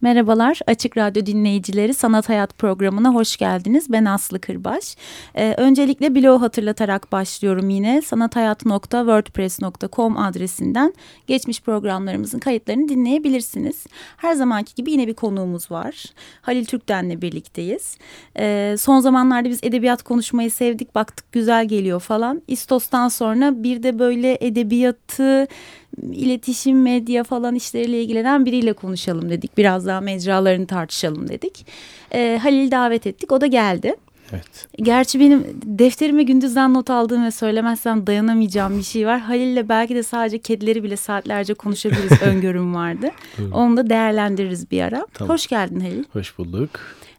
Merhabalar Açık Radyo dinleyicileri Sanat Hayat programına hoş geldiniz. Ben Aslı Kırbaş. Ee, öncelikle bloğu hatırlatarak başlıyorum yine. sanathayat.wordpress.com adresinden geçmiş programlarımızın kayıtlarını dinleyebilirsiniz. Her zamanki gibi yine bir konuğumuz var. Halil Türkten'le birlikteyiz. Ee, son zamanlarda biz edebiyat konuşmayı sevdik baktık güzel geliyor falan. İstos'tan sonra bir de böyle edebiyatı iletişim, medya falan işleriyle ilgilenen biriyle konuşalım dedik. Biraz daha mecralarını tartışalım dedik. E, Halil davet ettik. O da geldi. Evet. Gerçi benim defterime gündüzden not aldığım ve söylemezsem dayanamayacağım bir şey var. Halil'le belki de sadece kedileri bile saatlerce konuşabiliriz öngörüm vardı. Onu da değerlendiririz bir ara. Tamam. Hoş geldin Halil. Hoş bulduk.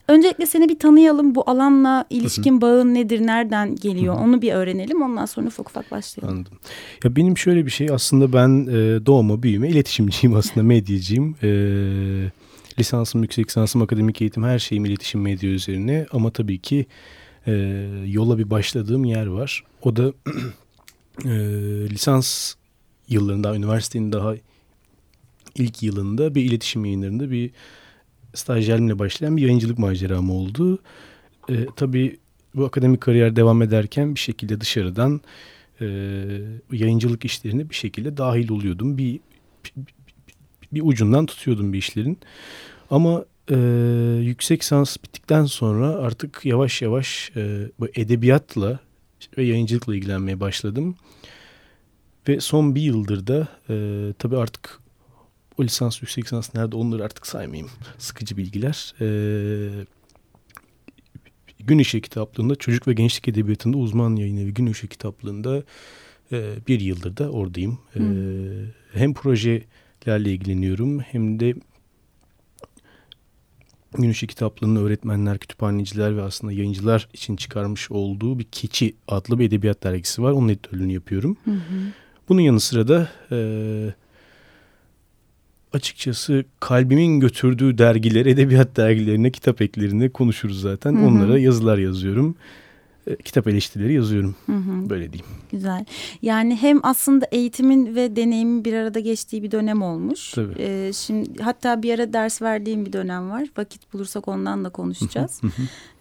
Öncelikle seni bir tanıyalım. Bu alanla ilişkin bağın nedir, nereden geliyor onu bir öğrenelim. Ondan sonra ufak ufak başlayalım. Anladım. Ya benim şöyle bir şey aslında ben e, doğma büyüme iletişimciyim aslında medyacıyım. E, lisansım, yüksek lisansım, akademik eğitim her şeyim iletişim medya üzerine. Ama tabii ki e, yola bir başladığım yer var. O da e, lisans yıllarında, üniversitenin daha ilk yılında bir iletişim yayınlarında bir stajyerimle başlayan bir yayıncılık maceram oldu. E, tabii bu akademik kariyer devam ederken bir şekilde dışarıdan e, yayıncılık işlerine bir şekilde dahil oluyordum. Bir, bir, bir ucundan tutuyordum bir işlerin. Ama e, yüksek sans bittikten sonra artık yavaş yavaş e, bu edebiyatla ve yayıncılıkla ilgilenmeye başladım. Ve son bir yıldır da e, tabii artık o lisans, yüksek lisans nerede onları artık saymayayım. Sıkıcı bilgiler. Ee, Gün Işığı kitaplığında çocuk ve gençlik edebiyatında uzman yayın evi Gün Işığı kitaplığında e, bir yıldır da oradayım. E, hem projelerle ilgileniyorum hem de Gün Işığı kitaplığının öğretmenler, kütüphaneciler ve aslında yayıncılar için çıkarmış olduğu bir Keçi adlı bir edebiyat dergisi var. Onun editörlüğünü yapıyorum. Hı hı. Bunun yanı sıra da e, açıkçası kalbimin götürdüğü dergiler, edebiyat dergilerine, kitap eklerine konuşuruz zaten. Hı hı. Onlara yazılar yazıyorum. E, kitap eleştirileri yazıyorum. Hı hı. Böyle diyeyim. Güzel. Yani hem aslında eğitimin ve deneyimin bir arada geçtiği bir dönem olmuş. Tabii. Ee, şimdi hatta bir ara ders verdiğim bir dönem var. Vakit bulursak ondan da konuşacağız.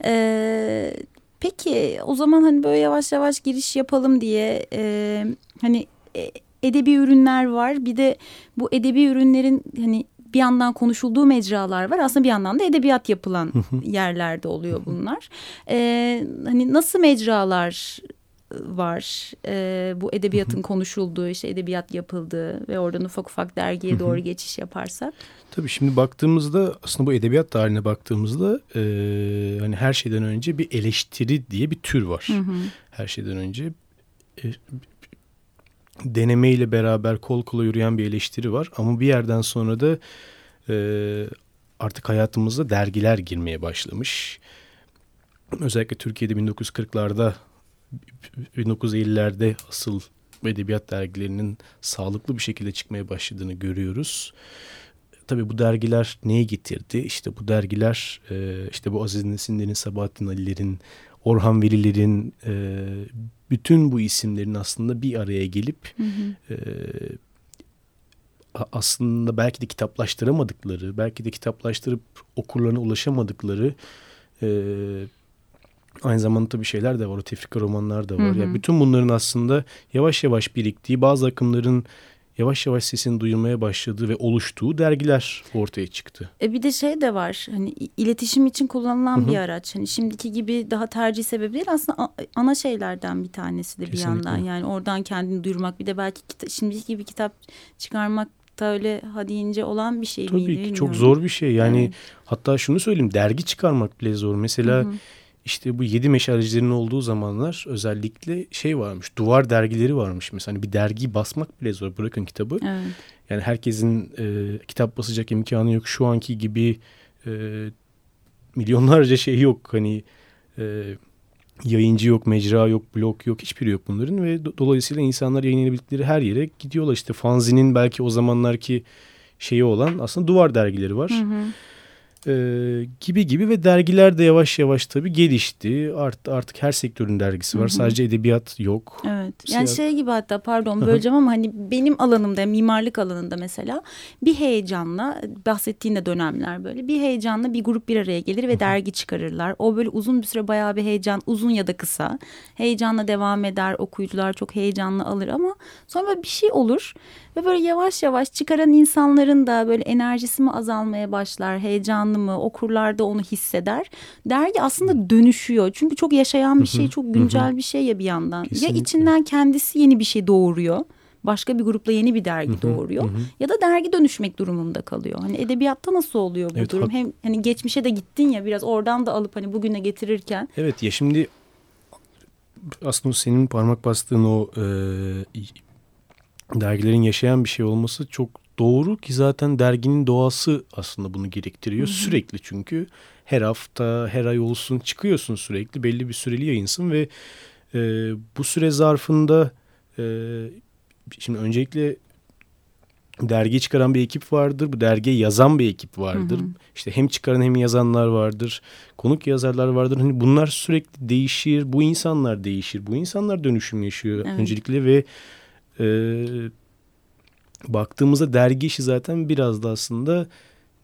ee, peki o zaman hani böyle yavaş yavaş giriş yapalım diye e, hani e, edebi ürünler var. Bir de bu edebi ürünlerin hani bir yandan konuşulduğu mecralar var. Aslında bir yandan da edebiyat yapılan yerlerde oluyor bunlar. Ee, hani nasıl mecralar var. Ee, bu edebiyatın konuşulduğu, işte edebiyat yapıldığı ve oradan ufak ufak dergiye doğru geçiş yaparsak. Tabii şimdi baktığımızda aslında bu edebiyat tarihine baktığımızda e, hani her şeyden önce bir eleştiri diye bir tür var. Her şeyden önce e, denemeyle beraber kol kola yürüyen bir eleştiri var. Ama bir yerden sonra da e, artık hayatımıza dergiler girmeye başlamış. Özellikle Türkiye'de 1940'larda 1950'lerde asıl edebiyat dergilerinin sağlıklı bir şekilde çıkmaya başladığını görüyoruz. Tabii bu dergiler neyi getirdi? İşte bu dergiler e, işte bu Aziz Nesinler'in, Sabahattin Ali'lerin, Orhan Veli'lerin e, bütün bu isimlerin aslında bir araya gelip hı hı. E, aslında belki de kitaplaştıramadıkları, belki de kitaplaştırıp okurlarına ulaşamadıkları e, aynı zamanda tabii şeyler de var. O tefrika romanlar da var. Hı hı. Yani bütün bunların aslında yavaş yavaş biriktiği, bazı akımların yavaş yavaş sesini duyulmaya başladığı ve oluştuğu dergiler ortaya çıktı. E bir de şey de var hani iletişim için kullanılan Hı -hı. bir araç. Hani şimdiki gibi daha tercih sebebi değil aslında ana şeylerden bir tanesi de bir yandan. Yani oradan kendini duyurmak bir de belki şimdiki gibi kitap çıkarmak da öyle hadi ince olan bir şey Tabii miydi? Tabii ki çok zor bir şey. Yani evet. hatta şunu söyleyeyim dergi çıkarmak bile zor. Mesela... Hı -hı işte bu yedi meşalcilerin olduğu zamanlar özellikle şey varmış. Duvar dergileri varmış. Mesela hani bir dergi basmak bile zor. Bırakın kitabı. Evet. Yani herkesin e, kitap basacak imkanı yok. Şu anki gibi e, milyonlarca şey yok. Hani e, yayıncı yok, mecra yok, blog yok. Hiçbiri yok bunların. Ve do dolayısıyla insanlar yayınlayabildikleri her yere gidiyorlar. İşte fanzinin belki o zamanlarki şeyi olan aslında duvar dergileri var. Hı hı e, gibi gibi ve dergiler de yavaş yavaş tabii gelişti. Art, artık her sektörün dergisi var. Hı hı. Sadece edebiyat yok. Evet. Yani şey gibi hatta pardon böleceğim ama hani benim alanımda mimarlık alanında mesela bir heyecanla bahsettiğinde dönemler böyle bir heyecanla bir grup bir araya gelir ve hı hı. dergi çıkarırlar. O böyle uzun bir süre bayağı bir heyecan uzun ya da kısa heyecanla devam eder. Okuyucular çok heyecanlı alır ama sonra bir şey olur ve böyle yavaş yavaş çıkaran insanların da böyle enerjisi mi azalmaya başlar, heyecanlı mı, okurlar da onu hisseder. Dergi aslında dönüşüyor. Çünkü çok yaşayan bir şey, çok güncel bir şey ya bir yandan. Kesinlikle. Ya içinden kendisi yeni bir şey doğuruyor başka bir grupla yeni bir dergi doğuruyor ya da dergi dönüşmek durumunda kalıyor. Hani edebiyatta nasıl oluyor bu evet, durum? Hem hani geçmişe de gittin ya biraz oradan da alıp hani bugüne getirirken. Evet ya şimdi aslında senin parmak bastığın o e, dergilerin yaşayan bir şey olması çok doğru ki zaten derginin doğası aslında bunu gerektiriyor. Hı hı. Sürekli çünkü her hafta, her ay olsun çıkıyorsun sürekli belli bir süreli yayınsın ve e, bu süre zarfında e, şimdi öncelikle dergi çıkaran bir ekip vardır. Bu dergiye yazan bir ekip vardır. Hı hı. İşte hem çıkaran hem yazanlar vardır. Konuk yazarlar vardır. Hani bunlar sürekli değişir. Bu insanlar değişir. Bu insanlar dönüşüm yaşıyor evet. öncelikle ve e, baktığımızda dergi işi zaten biraz da aslında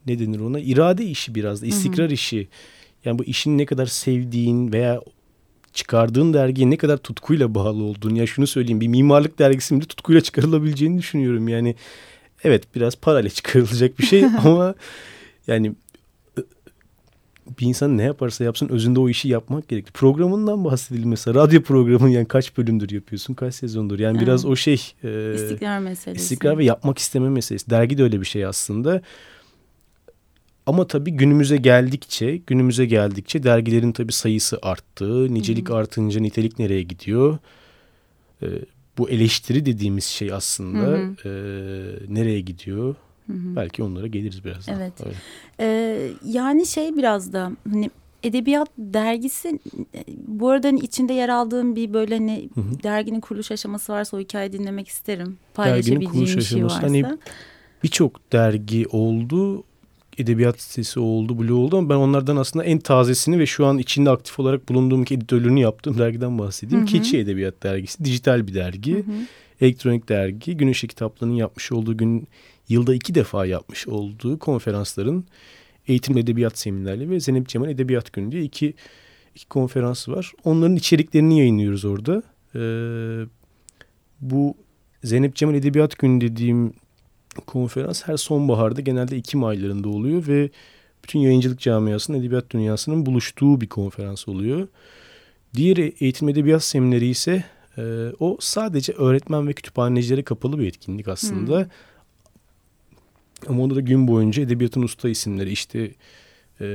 ne denir ona irade işi biraz da istikrar hı hı. işi. Yani bu işin ne kadar sevdiğin veya çıkardığın dergiye ne kadar tutkuyla bağlı olduğunu ya şunu söyleyeyim bir mimarlık dergisinin de tutkuyla çıkarılabileceğini düşünüyorum. Yani evet biraz parayla çıkarılacak bir şey ama yani bir insan ne yaparsa yapsın özünde o işi yapmak gerekli. Programından bahsedelim mesela. Radyo programın yani kaç bölümdür yapıyorsun, kaç sezondur. Yani evet. biraz o şey. E, istikrar meselesi. İstikrar ve yapmak isteme meselesi. Dergi de öyle bir şey aslında. Ama tabii günümüze geldikçe, günümüze geldikçe dergilerin tabii sayısı arttı. Nicelik Hı-hı. artınca nitelik nereye gidiyor? E, bu eleştiri dediğimiz şey aslında e, nereye gidiyor? Hı hı. Belki onlara geliriz birazdan. Evet. Ee, yani şey biraz da hani edebiyat dergisi bu arada hani içinde yer aldığım bir böyle hani hı hı. derginin kuruluş aşaması varsa o hikayeyi dinlemek isterim. Paylaşabileceğim bir şey varsa. Hani birçok dergi oldu edebiyat sitesi oldu, blog oldu ama ben onlardan aslında en tazesini ve şu an içinde aktif olarak bulunduğum editörlüğünü yaptığım dergiden bahsedeyim. Hı hı. Keçi Edebiyat Dergisi, dijital bir dergi, hı hı. elektronik dergi. Gün Işık kitaplarının yapmış olduğu gün yılda iki defa yapmış olduğu konferansların eğitim edebiyat seminerleri ve Zeynep Cemal Edebiyat Günü diye iki, iki konferansı var. Onların içeriklerini yayınlıyoruz orada. Ee, bu Zeynep Cemal Edebiyat Günü dediğim konferans her sonbaharda genelde Ekim aylarında oluyor ve bütün yayıncılık camiasının, edebiyat dünyasının buluştuğu bir konferans oluyor. Diğer eğitim edebiyat semineri ise e, o sadece öğretmen ve kütüphanecilere kapalı bir etkinlik aslında. Hmm. Ama onda da gün boyunca edebiyatın usta isimleri işte e,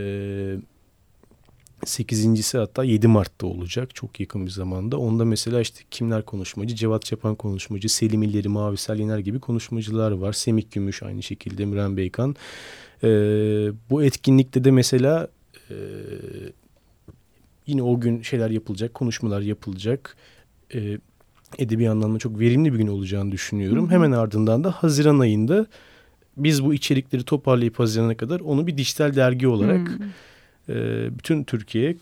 8.si hatta 7 Mart'ta olacak çok yakın bir zamanda. Onda mesela işte kimler konuşmacı? Cevat Çapan konuşmacı, Selim İlleri, Mavisel Yener gibi konuşmacılar var. Semih Gümüş aynı şekilde, Müren Beykan. E, bu etkinlikte de mesela e, yine o gün şeyler yapılacak, konuşmalar yapılacak. E, edebi anlamda çok verimli bir gün olacağını düşünüyorum. Hı hı. Hemen ardından da Haziran ayında biz bu içerikleri toparlayıp Haziran'a kadar onu bir dijital dergi olarak hmm. e, bütün Türkiye,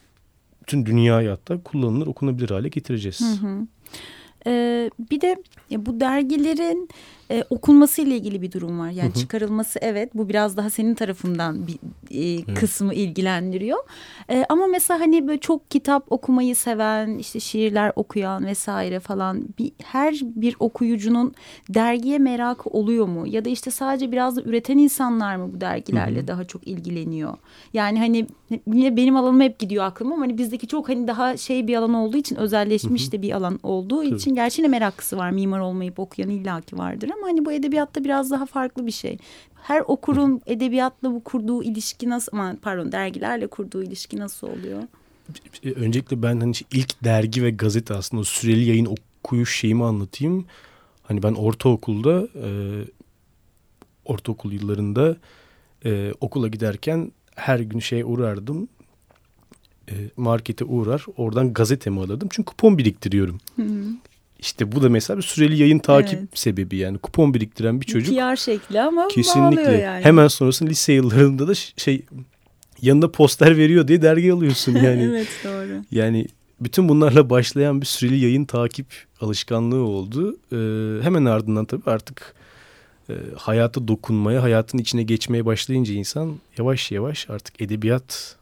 bütün dünyaya hatta kullanılır, okunabilir hale getireceğiz. Hı hı. Ee, bir de bu dergilerin e, okunması ile ilgili bir durum var. Yani hı hı. çıkarılması evet bu biraz daha senin tarafından bir e, evet. kısmı ilgilendiriyor. E, ama mesela hani böyle çok kitap okumayı seven işte şiirler okuyan vesaire falan bir, her bir okuyucunun dergiye merakı oluyor mu? Ya da işte sadece biraz da üreten insanlar mı bu dergilerle hı hı. daha çok ilgileniyor? Yani hani yine benim alanım hep gidiyor aklıma ama hani bizdeki çok hani daha şey bir alan olduğu için özelleşmiş hı hı. de bir alan olduğu Tabii. için gerçi yine meraklısı var. Mimar olmayıp okuyan illaki vardır ama hani bu edebiyatta biraz daha farklı bir şey. Her okurun edebiyatla bu kurduğu ilişki nasıl, aman pardon dergilerle kurduğu ilişki nasıl oluyor? öncelikle ben hani ilk dergi ve gazete aslında süreli yayın okuyuş şeyimi anlatayım. Hani ben ortaokulda e, ortaokul yıllarında e, okula giderken her gün şeye uğrardım. E, markete uğrar oradan gazetemi alırdım. Çünkü kupon biriktiriyorum. Hı hı. İşte bu da mesela bir süreli yayın takip evet. sebebi yani kupon biriktiren bir çocuk. PR şekli ama kesinlikle. yani. Hemen sonrasında lise yıllarında da şey yanında poster veriyor diye dergi alıyorsun yani. evet doğru. Yani bütün bunlarla başlayan bir süreli yayın takip alışkanlığı oldu. Ee, hemen ardından tabii artık e, hayata dokunmaya, hayatın içine geçmeye başlayınca insan yavaş yavaş artık edebiyat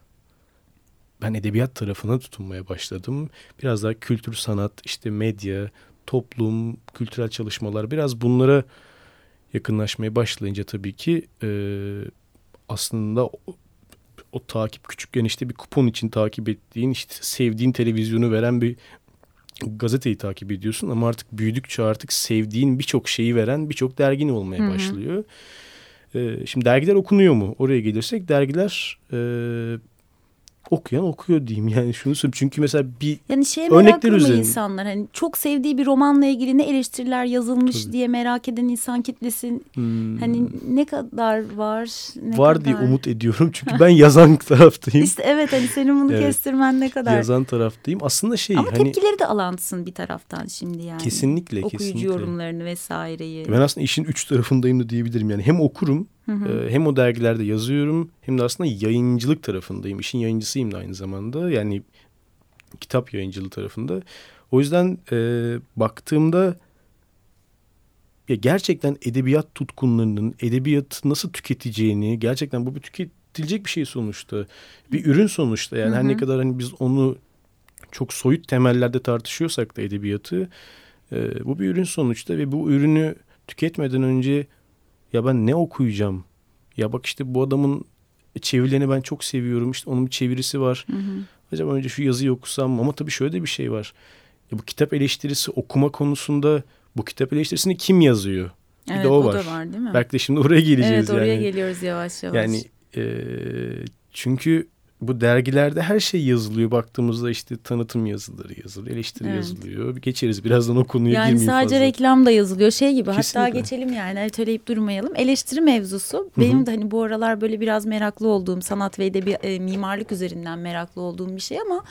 ben edebiyat tarafına tutunmaya başladım. Biraz daha kültür, sanat, işte medya, toplum, kültürel çalışmalar biraz bunlara yakınlaşmaya başlayınca tabii ki e, aslında o, o takip küçükken işte bir kupon için takip ettiğin işte sevdiğin televizyonu veren bir gazeteyi takip ediyorsun ama artık büyüdükçe artık sevdiğin birçok şeyi veren birçok dergin olmaya Hı-hı. başlıyor. Ee, şimdi dergiler okunuyor mu? Oraya gelirsek dergiler e, okuyan okuyor diyeyim yani şunu söyleyeyim. Çünkü mesela bir yani şeye örnekler üzerine. insanlar hani çok sevdiği bir romanla ilgili ne eleştiriler yazılmış Tabii. diye merak eden insan kitlesi hmm. hani ne kadar var ne var kadar... diye umut ediyorum çünkü ben yazan taraftayım. İşte evet hani senin bunu evet. kestirmen ne kadar. Yazan taraftayım aslında şey Ama hani... tepkileri de alansın bir taraftan şimdi yani. Kesinlikle Okuyucu kesinlikle. yorumlarını vesaireyi. Ben aslında işin üç tarafındayım da diyebilirim yani hem okurum Hı hı. Hem o dergilerde yazıyorum hem de aslında yayıncılık tarafındayım. İşin yayıncısıyım da aynı zamanda. Yani kitap yayıncılığı tarafında. O yüzden e, baktığımda ya gerçekten edebiyat tutkunlarının edebiyat nasıl tüketeceğini gerçekten bu bir tüketilecek bir şey sonuçta. Bir ürün sonuçta yani hı hı. her ne kadar hani biz onu çok soyut temellerde tartışıyorsak da edebiyatı e, bu bir ürün sonuçta ve bu ürünü tüketmeden önce ya ben ne okuyacağım? Ya bak işte bu adamın çevirilerini ben çok seviyorum. İşte onun bir çevirisi var. Hı hı. Acaba önce şu yazıyı okusam ama tabii şöyle de bir şey var. Ya bu kitap eleştirisi okuma konusunda bu kitap eleştirisini kim yazıyor? Bir evet, de o, o var. da var değil mi? Belki de şimdi oraya geleceğiz evet, yani. Evet oraya geliyoruz yavaş yavaş. Yani e, çünkü bu dergilerde her şey yazılıyor. Baktığımızda işte tanıtım yazıları yazılıyor, eleştiri evet. yazılıyor. Geçeriz birazdan o konuya yani girmeyeyim sadece fazla. reklam da yazılıyor şey gibi. Kesinlikle. Hatta geçelim yani erteleyip durmayalım. Eleştiri mevzusu benim Hı-hı. de hani bu aralar böyle biraz meraklı olduğum sanat ve edebi e, mimarlık üzerinden meraklı olduğum bir şey ama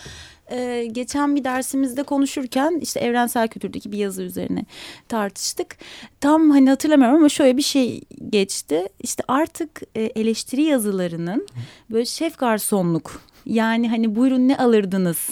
e, geçen bir dersimizde konuşurken işte evrensel kültürdeki bir yazı üzerine tartıştık. Tam hani hatırlamıyorum ama şöyle bir şey geçti. İşte artık e, eleştiri yazılarının böyle şef garsonluk yani hani buyurun ne alırdınız?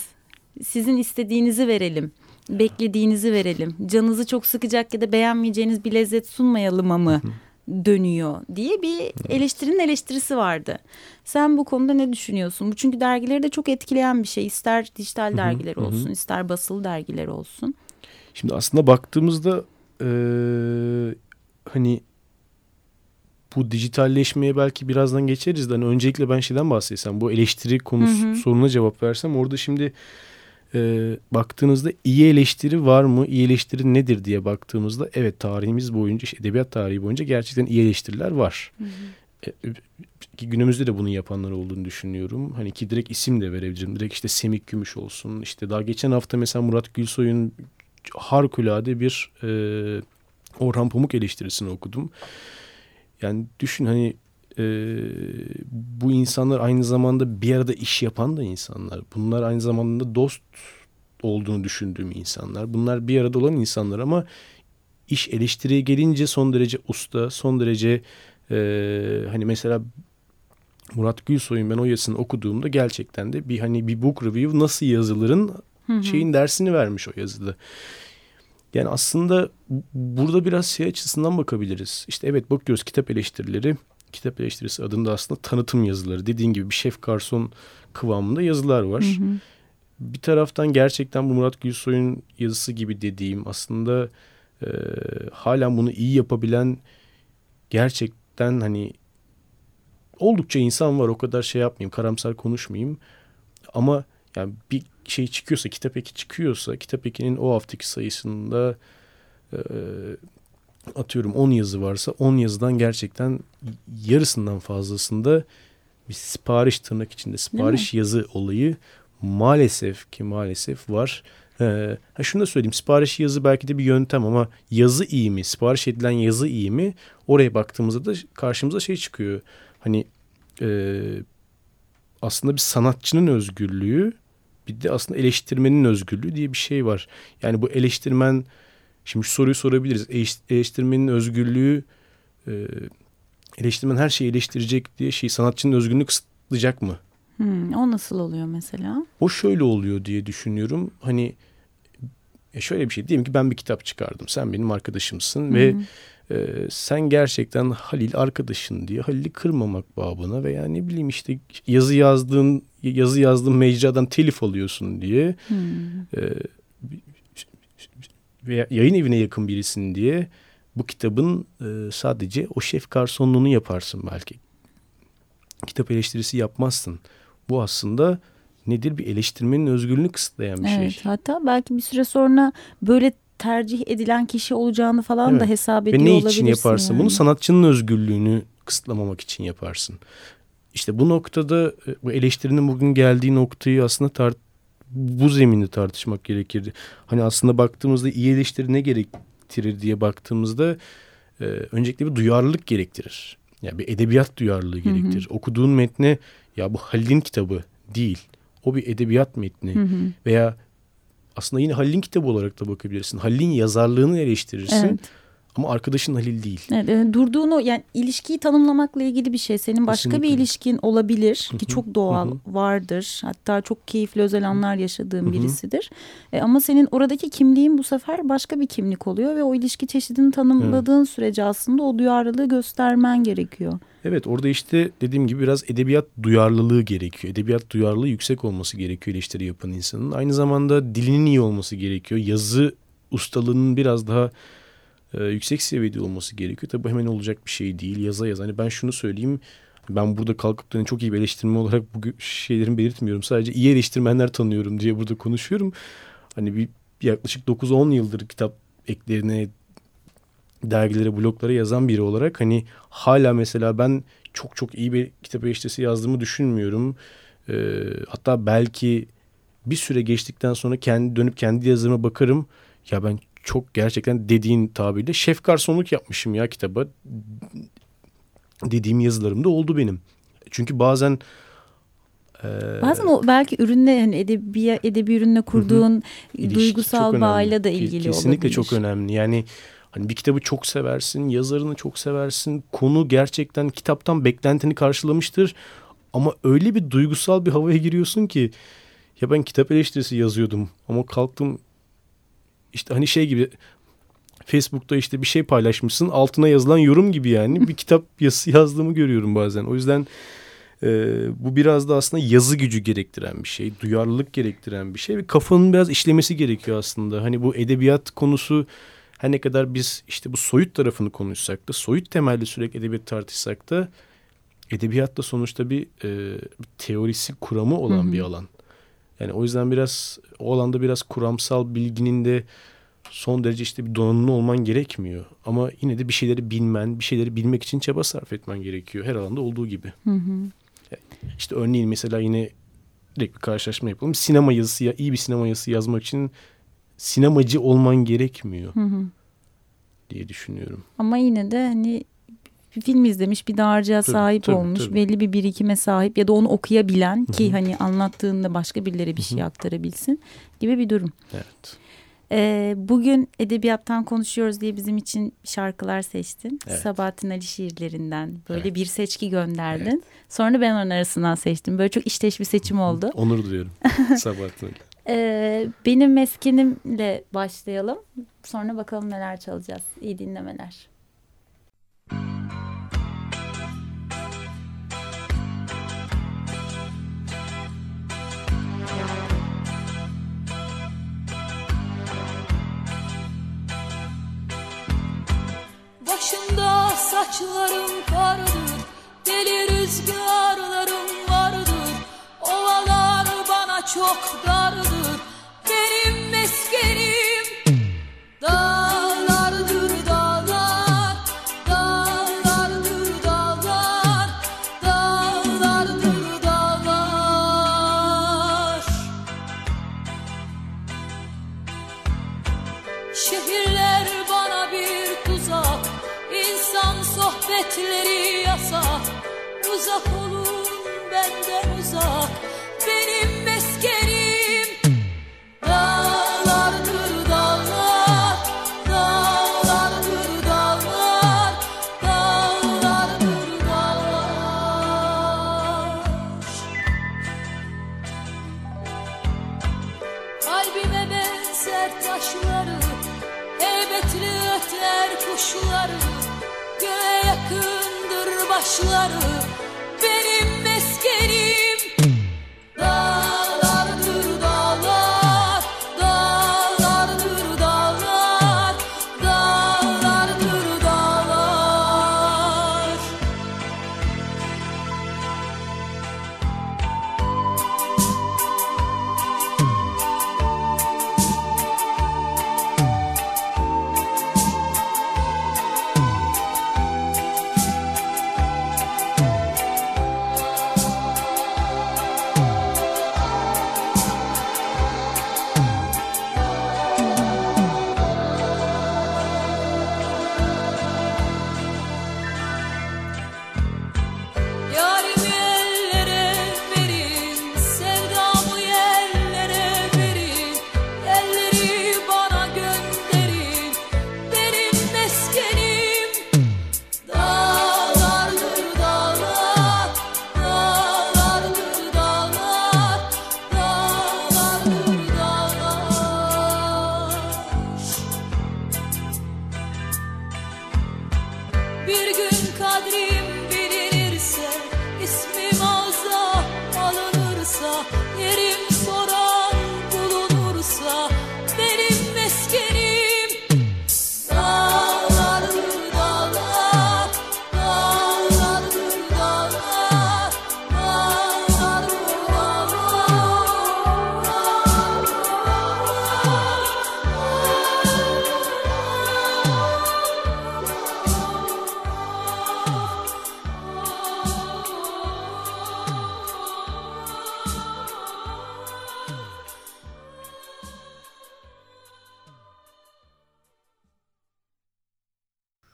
Sizin istediğinizi verelim beklediğinizi verelim. Canınızı çok sıkacak ya da beğenmeyeceğiniz bir lezzet sunmayalım mı? Dönüyor diye bir eleştirinin eleştirisi vardı. Sen bu konuda ne düşünüyorsun? Bu çünkü dergileri de çok etkileyen bir şey. İster dijital dergiler olsun, ister basılı dergiler olsun. Şimdi aslında baktığımızda e, hani bu dijitalleşmeye belki birazdan geçeriz de hani öncelikle ben şeyden bahsetsem bu eleştiri konusu hı hı. soruna cevap versem orada şimdi e, baktığınızda iyi eleştiri var mı? İyi eleştiri nedir diye baktığımızda evet tarihimiz boyunca işte edebiyat tarihi boyunca gerçekten iyi eleştiriler var. Hı hı. E, günümüzde de bunu yapanlar olduğunu düşünüyorum. Hani ki direkt isim de verebilirim. Direkt işte Semih Gümüş olsun. İşte daha geçen hafta mesela Murat Gülsoy'un harikulade bir e, Orhan Pamuk eleştirisini okudum. Yani düşün hani e, bu insanlar aynı zamanda bir arada iş yapan da insanlar. Bunlar aynı zamanda dost olduğunu düşündüğüm insanlar. Bunlar bir arada olan insanlar ama iş eleştiriye gelince son derece usta, son derece e, hani mesela Murat Gülsoy'un ben o yazısını okuduğumda gerçekten de bir hani bir book review nasıl yazılırın hı hı. şeyin dersini vermiş o yazıda. Yani aslında burada biraz şey açısından bakabiliriz. İşte evet bakıyoruz kitap eleştirileri kitap eleştirisi adında aslında tanıtım yazıları. Dediğin gibi bir şef garson kıvamında yazılar var. Hı hı. Bir taraftan gerçekten bu Murat Gülsoy'un yazısı gibi dediğim aslında e, hala bunu iyi yapabilen gerçekten hani oldukça insan var. O kadar şey yapmayayım, karamsar konuşmayayım. Ama yani bir şey çıkıyorsa, kitap eki çıkıyorsa, kitap ekinin o haftaki sayısında e, atıyorum 10 yazı varsa 10 yazıdan gerçekten yarısından fazlasında bir sipariş tırnak içinde sipariş yazı olayı maalesef ki maalesef var. Ee, ha şunu da söyleyeyim sipariş yazı belki de bir yöntem ama yazı iyi mi? Sipariş edilen yazı iyi mi? Oraya baktığımızda da karşımıza şey çıkıyor. Hani e, aslında bir sanatçının özgürlüğü bir de aslında eleştirmenin özgürlüğü diye bir şey var. Yani bu eleştirmen şimdi şu soruyu sorabiliriz. Eleştirmenin özgürlüğü e, eleştirmen her şeyi eleştirecek diye şey sanatçının özgürlüğünü kısıtlayacak mı? Hmm, o nasıl oluyor mesela? O şöyle oluyor diye düşünüyorum. Hani e şöyle bir şey diyelim ki ben bir kitap çıkardım. Sen benim arkadaşımsın Hı-hı. ve e, sen gerçekten Halil arkadaşın diye Halil'i kırmamak babına veya ne bileyim işte yazı yazdığın yazı yazdığın mecradan telif alıyorsun diye e, veya yayın evine yakın birisin diye bu kitabın e, sadece o şef garsonluğunu yaparsın belki. Kitap eleştirisi yapmazsın. Bu aslında nedir? Bir eleştirmenin özgürlüğünü kısıtlayan bir evet, şey. Evet hatta belki bir süre sonra böyle tercih edilen kişi olacağını falan evet. da hesap ediyor olabilirsin. Ve ne için yaparsın yani. bunu? Sanatçının özgürlüğünü kısıtlamamak için yaparsın. İşte bu noktada e, bu eleştirinin bugün geldiği noktayı aslında tart bu zeminde tartışmak gerekirdi. Hani aslında baktığımızda iyi eleştiri ne gerektirir diye baktığımızda e, öncelikle bir duyarlılık gerektirir. Yani bir edebiyat duyarlılığı gerektirir. Hı hı. Okuduğun metne ya bu Halil'in kitabı değil. O bir edebiyat metni. Hı hı. Veya aslında yine Halil'in kitabı olarak da bakabilirsin. Halil'in yazarlığını eleştirirsin. Evet. Ama arkadaşın Halil değil. Evet, yani durduğunu yani ilişkiyi tanımlamakla ilgili bir şey. Senin başka Kesinlikle. bir ilişkin olabilir ki çok doğal vardır. Hatta çok keyifli özel anlar yaşadığın birisidir. E, ama senin oradaki kimliğin bu sefer başka bir kimlik oluyor ve o ilişki çeşidini tanımladığın evet. sürece aslında o duyarlılığı göstermen gerekiyor. Evet orada işte dediğim gibi biraz edebiyat duyarlılığı gerekiyor. Edebiyat duyarlılığı yüksek olması gerekiyor eleştiri yapan insanın. Aynı zamanda dilinin iyi olması gerekiyor. Yazı ustalığının biraz daha e, yüksek seviyede olması gerekiyor. Tabii hemen olacak bir şey değil. Yaza yaza. Hani ben şunu söyleyeyim. Ben burada kalkıp da çok iyi bir eleştirme olarak bu şeylerin belirtmiyorum. Sadece iyi eleştirmenler tanıyorum diye burada konuşuyorum. Hani bir yaklaşık 9-10 yıldır kitap eklerine dergilere, bloglara yazan biri olarak hani hala mesela ben çok çok iyi bir kitap eleştirisi yazdığımı düşünmüyorum. Ee, hatta belki bir süre geçtikten sonra kendi dönüp kendi yazıma bakarım. Ya ben çok gerçekten dediğin tabirle şef garsonluk yapmışım ya kitaba. Dediğim yazılarım da oldu benim. Çünkü bazen Bazen o belki ürünle hani edebi edebi ürünle kurduğun hı duygusal bağıyla da ilgili Kesinlikle olabilir. Kesinlikle çok önemli. Yani hani bir kitabı çok seversin, yazarını çok seversin. Konu gerçekten kitaptan beklentini karşılamıştır. Ama öyle bir duygusal bir havaya giriyorsun ki ya ben kitap eleştirisi yazıyordum ama kalktım işte hani şey gibi Facebook'ta işte bir şey paylaşmışsın altına yazılan yorum gibi yani bir kitap yazısı yazdığımı görüyorum bazen. O yüzden e, bu biraz da aslında yazı gücü gerektiren bir şey, duyarlılık gerektiren bir şey ve kafanın biraz işlemesi gerekiyor aslında. Hani bu edebiyat konusu her ne kadar biz işte bu soyut tarafını konuşsak da soyut temelli sürekli edebiyat tartışsak da edebiyat da sonuçta bir, e, bir teorisi kuramı olan Hı-hı. bir alan. Yani o yüzden biraz o alanda biraz kuramsal bilginin de son derece işte bir donanımlı olman gerekmiyor. Ama yine de bir şeyleri bilmen, bir şeyleri bilmek için çaba sarf etmen gerekiyor. Her alanda olduğu gibi. Hı hı. İşte örneğin mesela yine direkt bir karşılaşma yapalım. Sinema yazısı, ya iyi bir sinema yazısı yazmak için sinemacı olman gerekmiyor. Hı hı. diye düşünüyorum. Ama yine de hani bir film izlemiş bir dağarcığa tabii, sahip tabii, olmuş tabii. belli bir birikime sahip ya da onu okuyabilen Hı-hı. ki hani anlattığında başka birileri bir Hı-hı. şey aktarabilsin gibi bir durum. Evet. Ee, bugün edebiyattan konuşuyoruz diye bizim için şarkılar seçtin. Evet. Sabahattin Ali şiirlerinden böyle evet. bir seçki gönderdin. Evet. Sonra ben onun arasından seçtim. Böyle çok işteş bir seçim oldu. Onur duyuyorum Sabahattin Ali. Ee, benim meskenimle başlayalım. Sonra bakalım neler çalacağız. İyi dinlemeler. Başında saçlarım kardır Deli rüzgarlarım vardır. Ovalar bana çok dardır. Benim meskenim Uzak olun benden uzak. Benim meskenim Dağlardır dağlar Dağlardır dağlar Dağlardır dağlar. Kalbime benzer taşları Heybetli öter kuşları Göğe yakındır başları Benim meskenim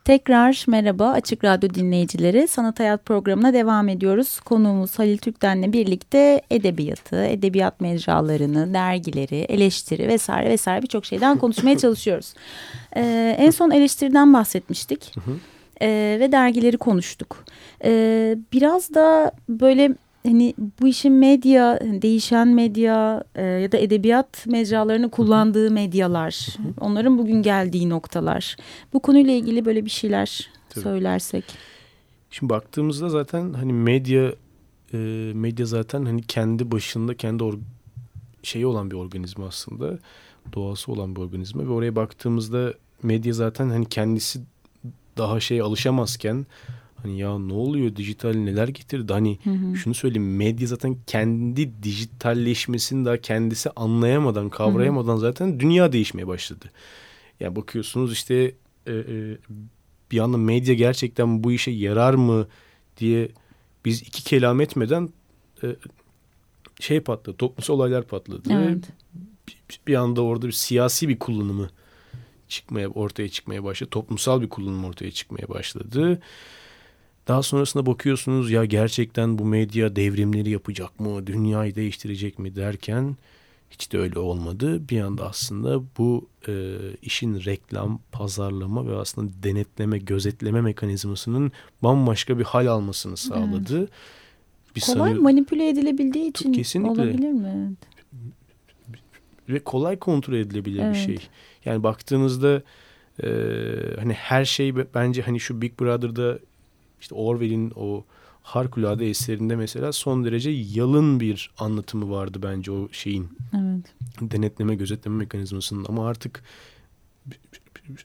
Tekrar merhaba Açık Radyo dinleyicileri. Sanat Hayat programına devam ediyoruz. Konuğumuz Halil Türkten'le birlikte edebiyatı, edebiyat mecralarını, dergileri, eleştiri vesaire vesaire birçok şeyden konuşmaya çalışıyoruz. Ee, en son eleştiriden bahsetmiştik. Ee, ve dergileri konuştuk. Ee, biraz da böyle hani bu işin medya, değişen medya e, ya da edebiyat mecralarını kullandığı medyalar, onların bugün geldiği noktalar. Bu konuyla ilgili böyle bir şeyler Tabii. söylersek. Şimdi baktığımızda zaten hani medya e, medya zaten hani kendi başında kendi or- şeyi olan bir organizma aslında. Doğası olan bir organizma ve oraya baktığımızda medya zaten hani kendisi daha şeye alışamazken hani ya ne oluyor dijital neler getirdi hani şunu söyleyeyim medya zaten kendi dijitalleşmesini daha kendisi anlayamadan kavrayamadan zaten dünya değişmeye başladı. Ya bakıyorsunuz işte e, e, bir anda medya gerçekten bu işe yarar mı diye biz iki kelam etmeden e, şey patladı toplumsal olaylar patladı. Evet. Bir, bir anda orada bir siyasi bir kullanımı çıkmaya ortaya çıkmaya başladı. Toplumsal bir kullanım ortaya çıkmaya başladı. Daha sonrasında bakıyorsunuz ya gerçekten bu medya devrimleri yapacak mı, dünyayı değiştirecek mi derken hiç de öyle olmadı. Bir anda aslında bu e, işin reklam, pazarlama ve aslında denetleme, gözetleme mekanizmasının bambaşka bir hal almasını sağladı. Bir Kolay sanıyor- manipüle edilebildiği için Kesinlikle. olabilir mi? ve kolay kontrol edilebilir Evet. bir şey. Yani baktığınızda e, hani her şey be- bence hani şu Big Brother'da işte Orwell'in o harikulade eserinde mesela son derece yalın bir anlatımı vardı bence o şeyin Evet. denetleme gözetleme mekanizmasının ama artık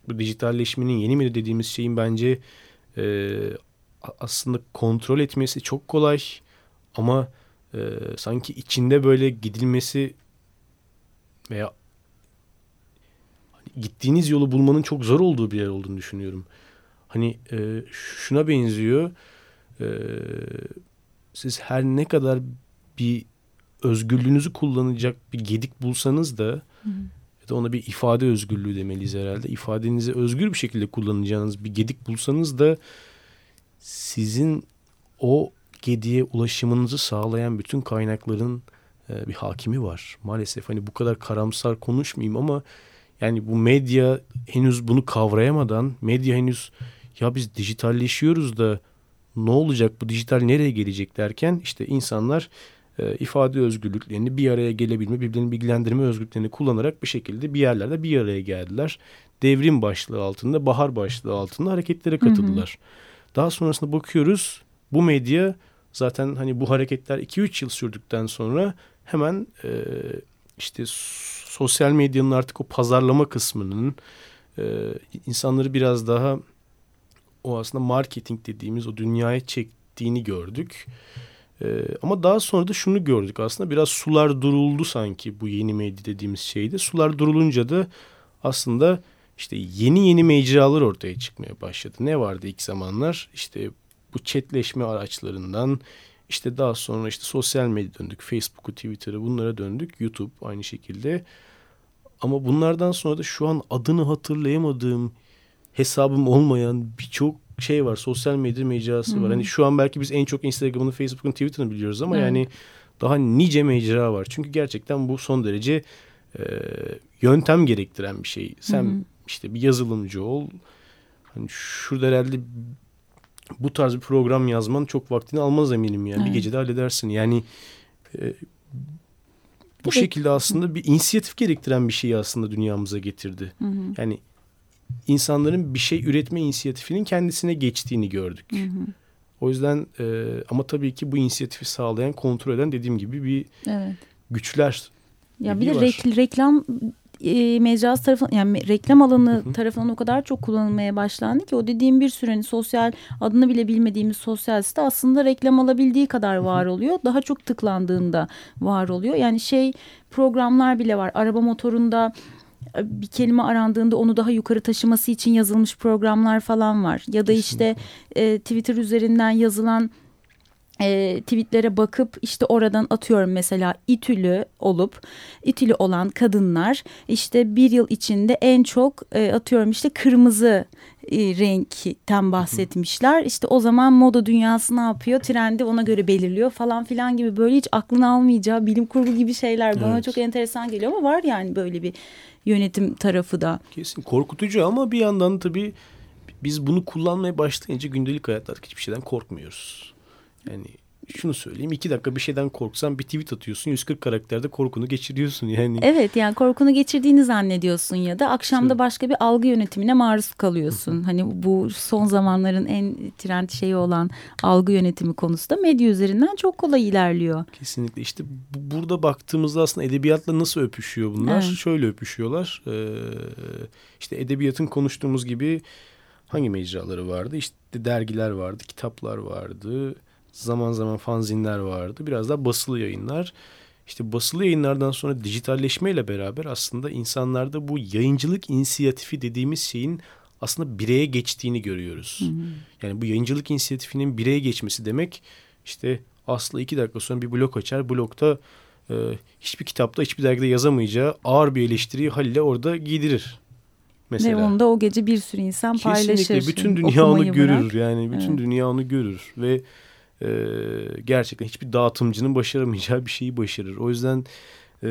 bu dijitalleşmenin yeni mi dediğimiz şeyin bence e, aslında kontrol etmesi çok kolay ama e, sanki içinde böyle gidilmesi veya hani gittiğiniz yolu bulmanın çok zor olduğu bir yer olduğunu düşünüyorum. Hani e, şuna benziyor. E, siz her ne kadar bir özgürlüğünüzü kullanacak bir gedik bulsanız da ya da ona bir ifade özgürlüğü demeliyiz herhalde. İfadenizi özgür bir şekilde kullanacağınız bir gedik bulsanız da sizin o gediye ulaşımınızı sağlayan bütün kaynakların e, bir hakimi var. Maalesef hani bu kadar karamsar konuşmayayım ama yani bu medya henüz bunu kavrayamadan medya henüz ya biz dijitalleşiyoruz da ne olacak bu dijital nereye gelecek derken işte insanlar e, ifade özgürlüklerini bir araya gelebilme, birbirlerini bilgilendirme özgürlüklerini kullanarak bir şekilde bir yerlerde bir araya geldiler. Devrim başlığı altında, bahar başlığı altında hareketlere katıldılar. Daha sonrasında bakıyoruz bu medya zaten hani bu hareketler 2-3 yıl sürdükten sonra hemen e, işte sosyal medyanın artık o pazarlama kısmının e, insanları biraz daha o aslında marketing dediğimiz o dünyaya çektiğini gördük. Ee, ama daha sonra da şunu gördük aslında biraz sular duruldu sanki bu yeni medya dediğimiz şeyde. Sular durulunca da aslında işte yeni yeni mecralar ortaya çıkmaya başladı. Ne vardı ilk zamanlar? İşte bu chatleşme araçlarından işte daha sonra işte sosyal medya döndük. Facebook'u, Twitter'ı bunlara döndük. YouTube aynı şekilde. Ama bunlardan sonra da şu an adını hatırlayamadığım hesabım olmayan birçok şey var. Sosyal medya mecrası var. Hani şu an belki biz en çok Instagram'ını, Facebook'un, Twitter'ını biliyoruz ama Evet. yani daha nice mecra var. Çünkü gerçekten bu son derece e, yöntem gerektiren bir şey. Sen işte bir yazılımcı ol. Hani şurada herhalde bu tarz bir program yazman çok vaktini almaz eminim yani. Bir Evet. gecede halledersin. Yani e, bu Evet. şekilde aslında bir inisiyatif gerektiren bir şeyi aslında dünyamıza getirdi. Hı hı. Yani insanların bir şey üretme inisiyatifinin kendisine geçtiğini gördük. Hı hı. O yüzden e, ama tabii ki bu inisiyatifi sağlayan, kontrol eden dediğim gibi bir Evet. güçler. Ya bir de var. rek- reklam e, mecrası tarafından yani reklam alanı tarafından o kadar çok kullanılmaya başlandı ki o dediğim bir sürenin sosyal adını bile bilmediğimiz sosyal site aslında reklam alabildiği kadar var oluyor. Daha çok tıklandığında var oluyor. Yani şey programlar bile var. Araba motorunda bir kelime arandığında onu daha yukarı taşıması için yazılmış programlar falan var. Ya da işte e, Twitter üzerinden yazılan e, tweetlere bakıp işte oradan atıyorum mesela itülü olup itülü olan kadınlar işte bir yıl içinde en çok e, atıyorum işte kırmızı e, renkten bahsetmişler. İşte o zaman moda dünyası ne yapıyor? Trendi ona göre belirliyor falan filan gibi böyle hiç aklını almayacağı bilim kurgu gibi şeyler bana Evet. çok enteresan geliyor ama var yani böyle bir yönetim tarafı da. Kesin korkutucu ama bir yandan tabii biz bunu kullanmaya başlayınca gündelik hayatta artık hiçbir şeyden korkmuyoruz. Yani şunu söyleyeyim iki dakika bir şeyden korksan bir tweet atıyorsun 140 karakterde korkunu geçiriyorsun yani. Evet yani korkunu geçirdiğini zannediyorsun ya da akşamda başka bir algı yönetimine maruz kalıyorsun. Hani bu son zamanların en trend şeyi olan algı yönetimi konusu da medya üzerinden çok kolay ilerliyor. Kesinlikle işte bu- burada baktığımızda aslında edebiyatla nasıl öpüşüyor bunlar? Evet. Şöyle öpüşüyorlar. Ee, işte edebiyatın konuştuğumuz gibi hangi mecraları vardı? İşte dergiler vardı, kitaplar vardı, zaman zaman fanzinler vardı, biraz daha basılı yayınlar. İşte basılı yayınlardan sonra dijitalleşmeyle beraber aslında insanlarda bu yayıncılık inisiyatifi dediğimiz şeyin aslında bireye geçtiğini görüyoruz. Yani bu yayıncılık inisiyatifinin bireye geçmesi demek işte Aslı iki dakika sonra bir blog açar. Blogda e, hiçbir kitapta hiçbir dergide yazamayacağı ağır bir eleştiriyi Halil'e orada giydirir. Mesela. Ve onu da o gece bir sürü insan paylaşır. Kesinlikle bütün dünya onu görür. bırak. Yani bütün Evet. dünya onu görür ve e, gerçekten hiçbir dağıtımcının başaramayacağı bir şeyi başarır. O yüzden e,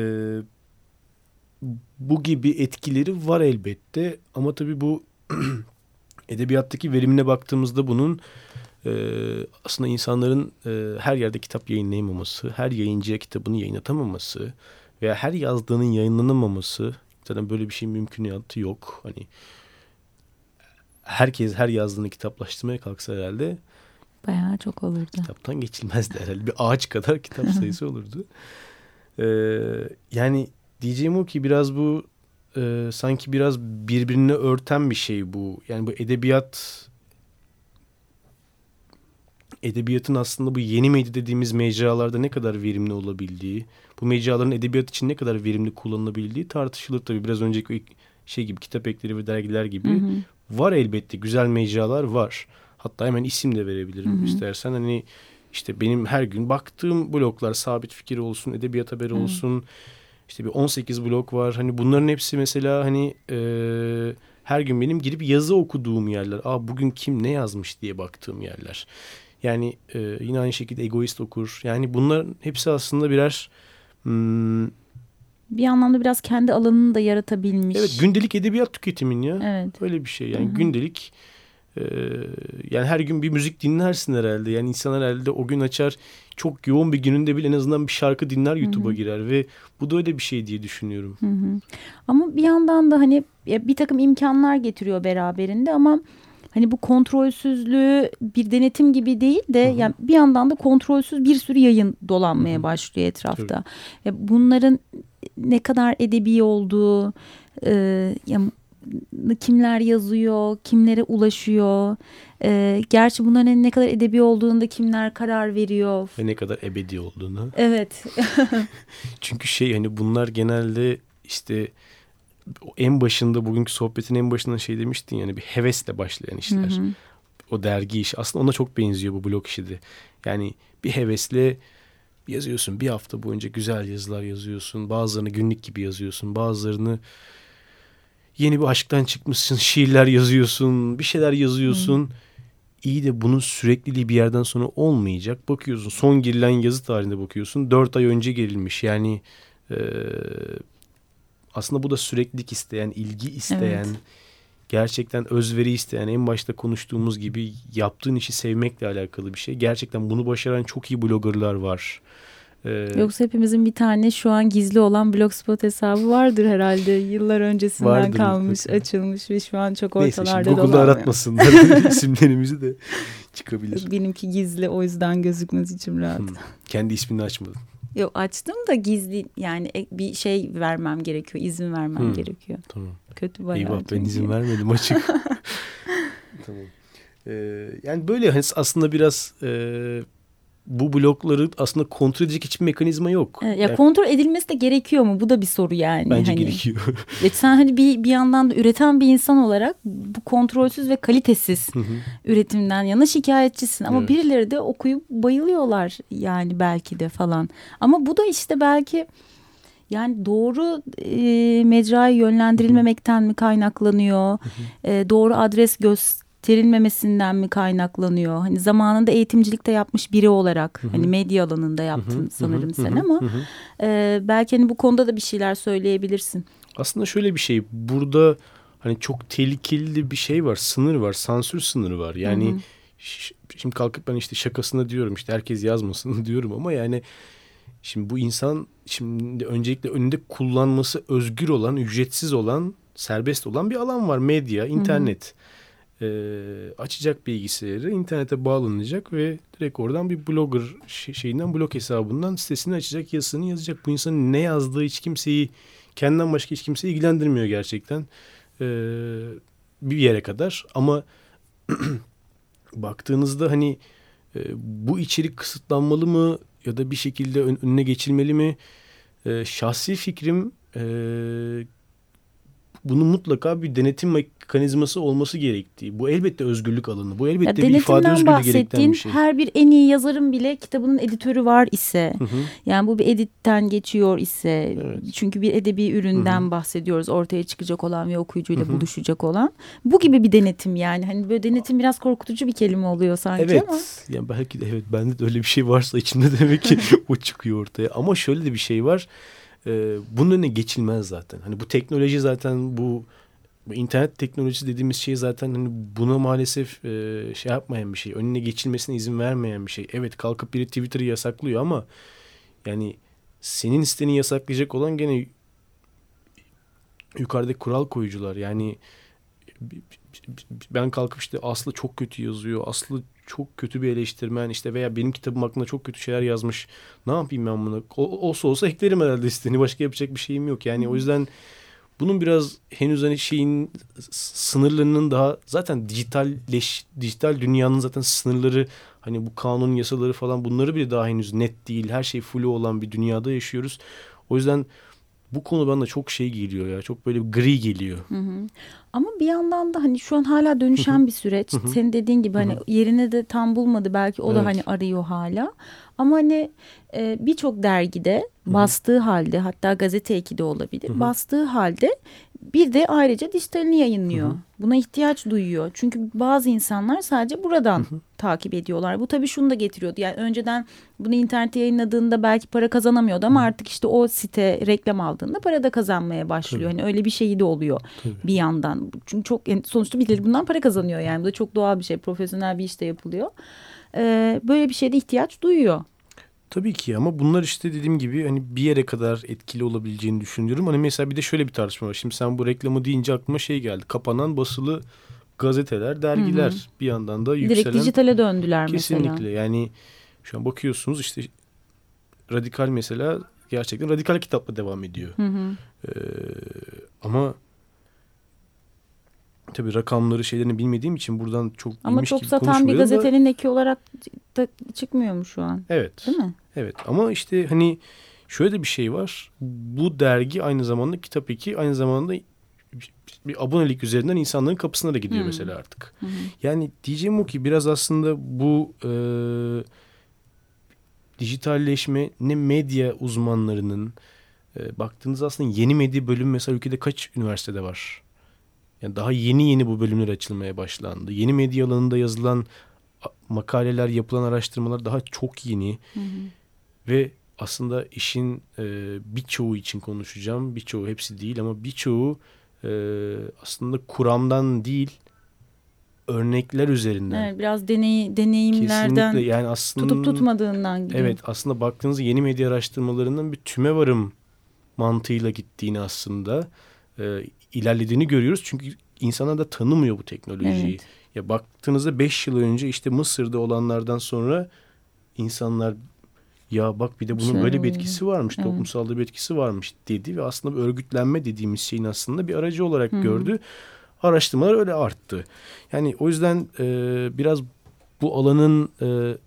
bu gibi etkileri var elbette ama tabii bu edebiyattaki verimine baktığımızda bunun e, aslında insanların e, her yerde kitap yayınlayamaması, her yayıncıya kitabını yayınlatamaması veya her yazdığının yayınlanamaması zaten böyle bir şey mümkünatı yok. Hani herkes her yazdığını kitaplaştırmaya kalksa herhalde Bayağı çok olurdu. kitaptan geçilmezdi herhalde. Bir ağaç kadar kitap sayısı olurdu. Ee, yani diyeceğim o ki biraz bu e, sanki biraz birbirini örten bir şey bu. Yani bu edebiyat edebiyatın aslında bu yeni medya dediğimiz mecralarda ne kadar verimli olabildiği, bu mecraların edebiyat için ne kadar verimli kullanılabildiği tartışılır tabii. Biraz önceki şey gibi kitap ekleri ve dergiler gibi var elbette güzel mecralar var. Hatta hemen isim de verebilirim istersen. Hani işte benim her gün baktığım bloglar sabit fikir olsun, edebiyat haberi olsun, işte bir 18 blok var. Hani bunların hepsi mesela hani e, her gün benim girip yazı okuduğum yerler. Aa bugün kim ne yazmış diye baktığım yerler. Yani e, yine aynı şekilde egoist okur. Yani bunların hepsi aslında birer hmm, Bir anlamda biraz kendi alanını da yaratabilmiş. evet gündelik edebiyat tüketimin ya. Evet. Öyle bir şey yani Hı hı. gündelik e, yani her gün bir müzik dinlersin herhalde. Yani insan herhalde o gün açar çok yoğun bir gününde bile en azından bir şarkı dinler YouTube'a girer ve bu da öyle bir şey diye düşünüyorum. Hı hı. Ama bir yandan da hani bir takım imkanlar getiriyor beraberinde ama hani bu kontrolsüzlüğü bir denetim gibi değil de yani bir yandan da kontrolsüz bir sürü yayın dolanmaya başlıyor etrafta. Ya bunların ne kadar edebi olduğu, e, ya kimler yazıyor, kimlere ulaşıyor. E, gerçi bunların ne kadar edebi olduğunda kimler karar veriyor. Ve ne kadar ebedi olduğunu. Evet. Çünkü şey hani bunlar genelde işte en başında bugünkü sohbetin en başında şey demiştin yani bir hevesle başlayan işler. O dergi işi aslında ona çok benziyor bu blog işi de. Yani bir hevesle yazıyorsun bir hafta boyunca güzel yazılar yazıyorsun. Bazılarını günlük gibi yazıyorsun. Bazılarını yeni bir aşktan çıkmışsın şiirler yazıyorsun. Bir şeyler yazıyorsun. İyi de bunun sürekliliği bir yerden sonra olmayacak. Bakıyorsun son girilen yazı tarihinde bakıyorsun. Dört ay önce gerilmiş. Yani e, aslında bu da süreklilik isteyen, ilgi isteyen, Evet. gerçekten özveri isteyen, en başta konuştuğumuz gibi yaptığın işi sevmekle alakalı bir şey. Gerçekten bunu başaran çok iyi bloggerlar var. Ee, Yoksa hepimizin bir tane şu an gizli olan blogspot hesabı vardır herhalde. Yıllar öncesinden Vardır kalmış, mutlaka. açılmış ve şu an çok neyse şimdi ortalarda Google'da aratmasınlar isimlerimizi de çıkabilir. Benimki gizli o yüzden gözükmez içim rahat. Hmm. Kendi ismini açmadın. Yok açtım da gizli yani bir şey vermem gerekiyor, izin vermem Hmm. gerekiyor. Tamam. Kötü bayağı. Eyvah ben izin vermedim açık. tamam. Ee, yani böyle hani aslında biraz e, bu blokları aslında kontrol edecek hiçbir mekanizma yok. Evet, ya Yani kontrol edilmesi de gerekiyor mu? Bu da bir soru yani. bence hani. gerekiyor. Ve sen hani bir, bir yandan da üreten bir insan olarak bu kontrolsüz ve kalitesiz Hı hı. üretimden yana şikayetçisin. Ama Evet. birileri de okuyup bayılıyorlar yani belki de falan. Ama bu da işte belki yani doğru e, mecraya yönlendirilmemekten mi kaynaklanıyor? E, doğru adres gösterilmemesinden mi kaynaklanıyor? Hani zamanında eğitimcilikte yapmış biri olarak hani medya alanında yaptın sanırım sen ama e, belki hani bu konuda da bir şeyler söyleyebilirsin. Aslında şöyle bir şey burada hani çok tehlikeli bir şey var sınır var sansür sınırı var. Yani ş- şimdi kalkıp ben işte şakasına diyorum işte herkes yazmasın diyorum ama yani şimdi bu insan şimdi öncelikle önünde kullanması özgür olan ücretsiz olan serbest olan bir alan var. Medya internet Ee, açacak bilgisayarı internete bağlanacak ve direkt oradan bir blogger şey- şeyinden blog hesabından sitesini açacak yazısını yazacak bu insanın ne yazdığı hiç kimseyi kendinden başka hiç kimseyi ilgilendirmiyor gerçekten Ee, bir yere kadar ama baktığınızda hani e, bu içerik kısıtlanmalı mı ya da bir şekilde ön- önüne geçilmeli mi? E, şahsi fikrim e, bunun mutlaka bir denetim mekanizması olması gerektiği. Bu elbette özgürlük alanı. Bu Ya elbette bir ifade özgürlüğü gerektiren bir şey. her bir en iyi yazarın bile kitabının editörü var ise Hı hı. yani bu bir editten geçiyor ise Evet. çünkü bir edebi üründen bahsediyoruz ortaya çıkacak olan ve okuyucuyla buluşacak olan bu gibi bir denetim yani hani böyle denetim biraz korkutucu bir kelime oluyor sanki Evet. ama Yani belki de evet bende de öyle bir şey varsa içimde demek ki o çıkıyor ortaya. Ama şöyle de bir şey var. Ee, bunun önüne geçilmez zaten. Hani bu teknoloji zaten bu, bu internet teknolojisi dediğimiz şey zaten hani buna maalesef e, şey yapmayan bir şey. Önüne geçilmesine izin vermeyen bir şey. Evet kalkıp biri Twitter'ı yasaklıyor ama yani senin isteğini yasaklayacak olan gene yukarıdaki kural koyucular. Yani ben kalkıp işte Aslı çok kötü yazıyor. Aslı çok kötü bir eleştirmen işte veya benim kitabım hakkında çok kötü şeyler yazmış. Ne yapayım ben bunu? O, olsa olsa eklerim herhalde istediğini. Başka yapacak bir şeyim yok. Yani o yüzden bunun biraz henüz hani şeyin sınırlarının daha zaten dijitalleş dijital dünyanın zaten sınırları hani bu kanun yasaları falan bunları bile daha henüz net değil. Her şey flu olan bir dünyada yaşıyoruz. O yüzden bu konu bana çok şey geliyor ya. Çok böyle gri geliyor. Ama bir yandan da hani şu an hala dönüşen bir süreç. Senin dediğin gibi hani yerine de tam bulmadı belki o da Evet. hani arıyor hala. Ama hani e, birçok dergide bastığı halde hatta gazete eki de olabilir. Bastığı halde bir de ayrıca dijitalini yayınlıyor. Buna ihtiyaç duyuyor. Çünkü bazı insanlar sadece buradan takip ediyorlar. Bu tabii şunu da getiriyordu. Yani önceden bunu internete yayınladığında belki para kazanamıyordu ama artık işte o site reklam aldığında para da kazanmaya başlıyor. Hani öyle bir şeyi de oluyor bir yandan. Çünkü çok yani sonuçta birileri bundan para kazanıyor yani. Bu da çok doğal bir şey. Profesyonel bir işte yapılıyor. Ee, böyle bir şeyde ihtiyaç duyuyor. Tabii ki ama bunlar işte dediğim gibi hani bir yere kadar etkili olabileceğini düşünüyorum. Hani mesela bir de şöyle bir tartışma var. Şimdi sen bu reklamı deyince aklıma şey geldi. Kapanan basılı gazeteler, dergiler bir yandan da yükselen. Direkt dijitale döndüler Kesinlikle mesela. yani şu an bakıyorsunuz işte radikal mesela gerçekten radikal kitapla devam ediyor. Hı hı. Ee, ama tabii rakamları şeylerini bilmediğim için buradan çok Ama çok gibi satan bir konuşmuyorum da- gazetenin eki olarak da çıkmıyor mu şu an? Evet. Değil mi? Evet ama işte hani şöyle de bir şey var. Bu dergi aynı zamanda kitap eki aynı zamanda bir abonelik üzerinden insanların kapısına da gidiyor Hmm. mesela artık. Yani diyeceğim o ki biraz aslında bu e, dijitalleşme ne medya uzmanlarının e, baktığınız aslında yeni medya bölümü mesela ülkede kaç üniversitede var? Yani daha yeni yeni bu bölümler açılmaya başlandı. Yeni medya alanında yazılan makaleler, yapılan araştırmalar daha çok yeni. Ve aslında işin e, birçoğu için konuşacağım. Birçoğu hepsi değil ama birçoğu e, aslında kuramdan değil örnekler üzerinden. Evet, biraz deney, deneyimlerden Kesinlikle yani aslında tutup tutmadığından gidiyor. Evet aslında baktığınız yeni medya araştırmalarının bir tüme varım mantığıyla gittiğini aslında e, ilerlediğini görüyoruz. Çünkü insanlar da tanımıyor bu teknolojiyi. Evet. Ya baktığınızda 5 yıl önce işte Mısır'da olanlardan sonra insanlar ya bak bir de bunun Şöyle böyle bir etkisi varmış, Evet. toplumsal da bir etkisi varmış dedi ve aslında örgütlenme dediğimiz şeyin aslında bir aracı olarak gördü. Araştırmalar öyle arttı. Yani o yüzden e, biraz bu alanın e,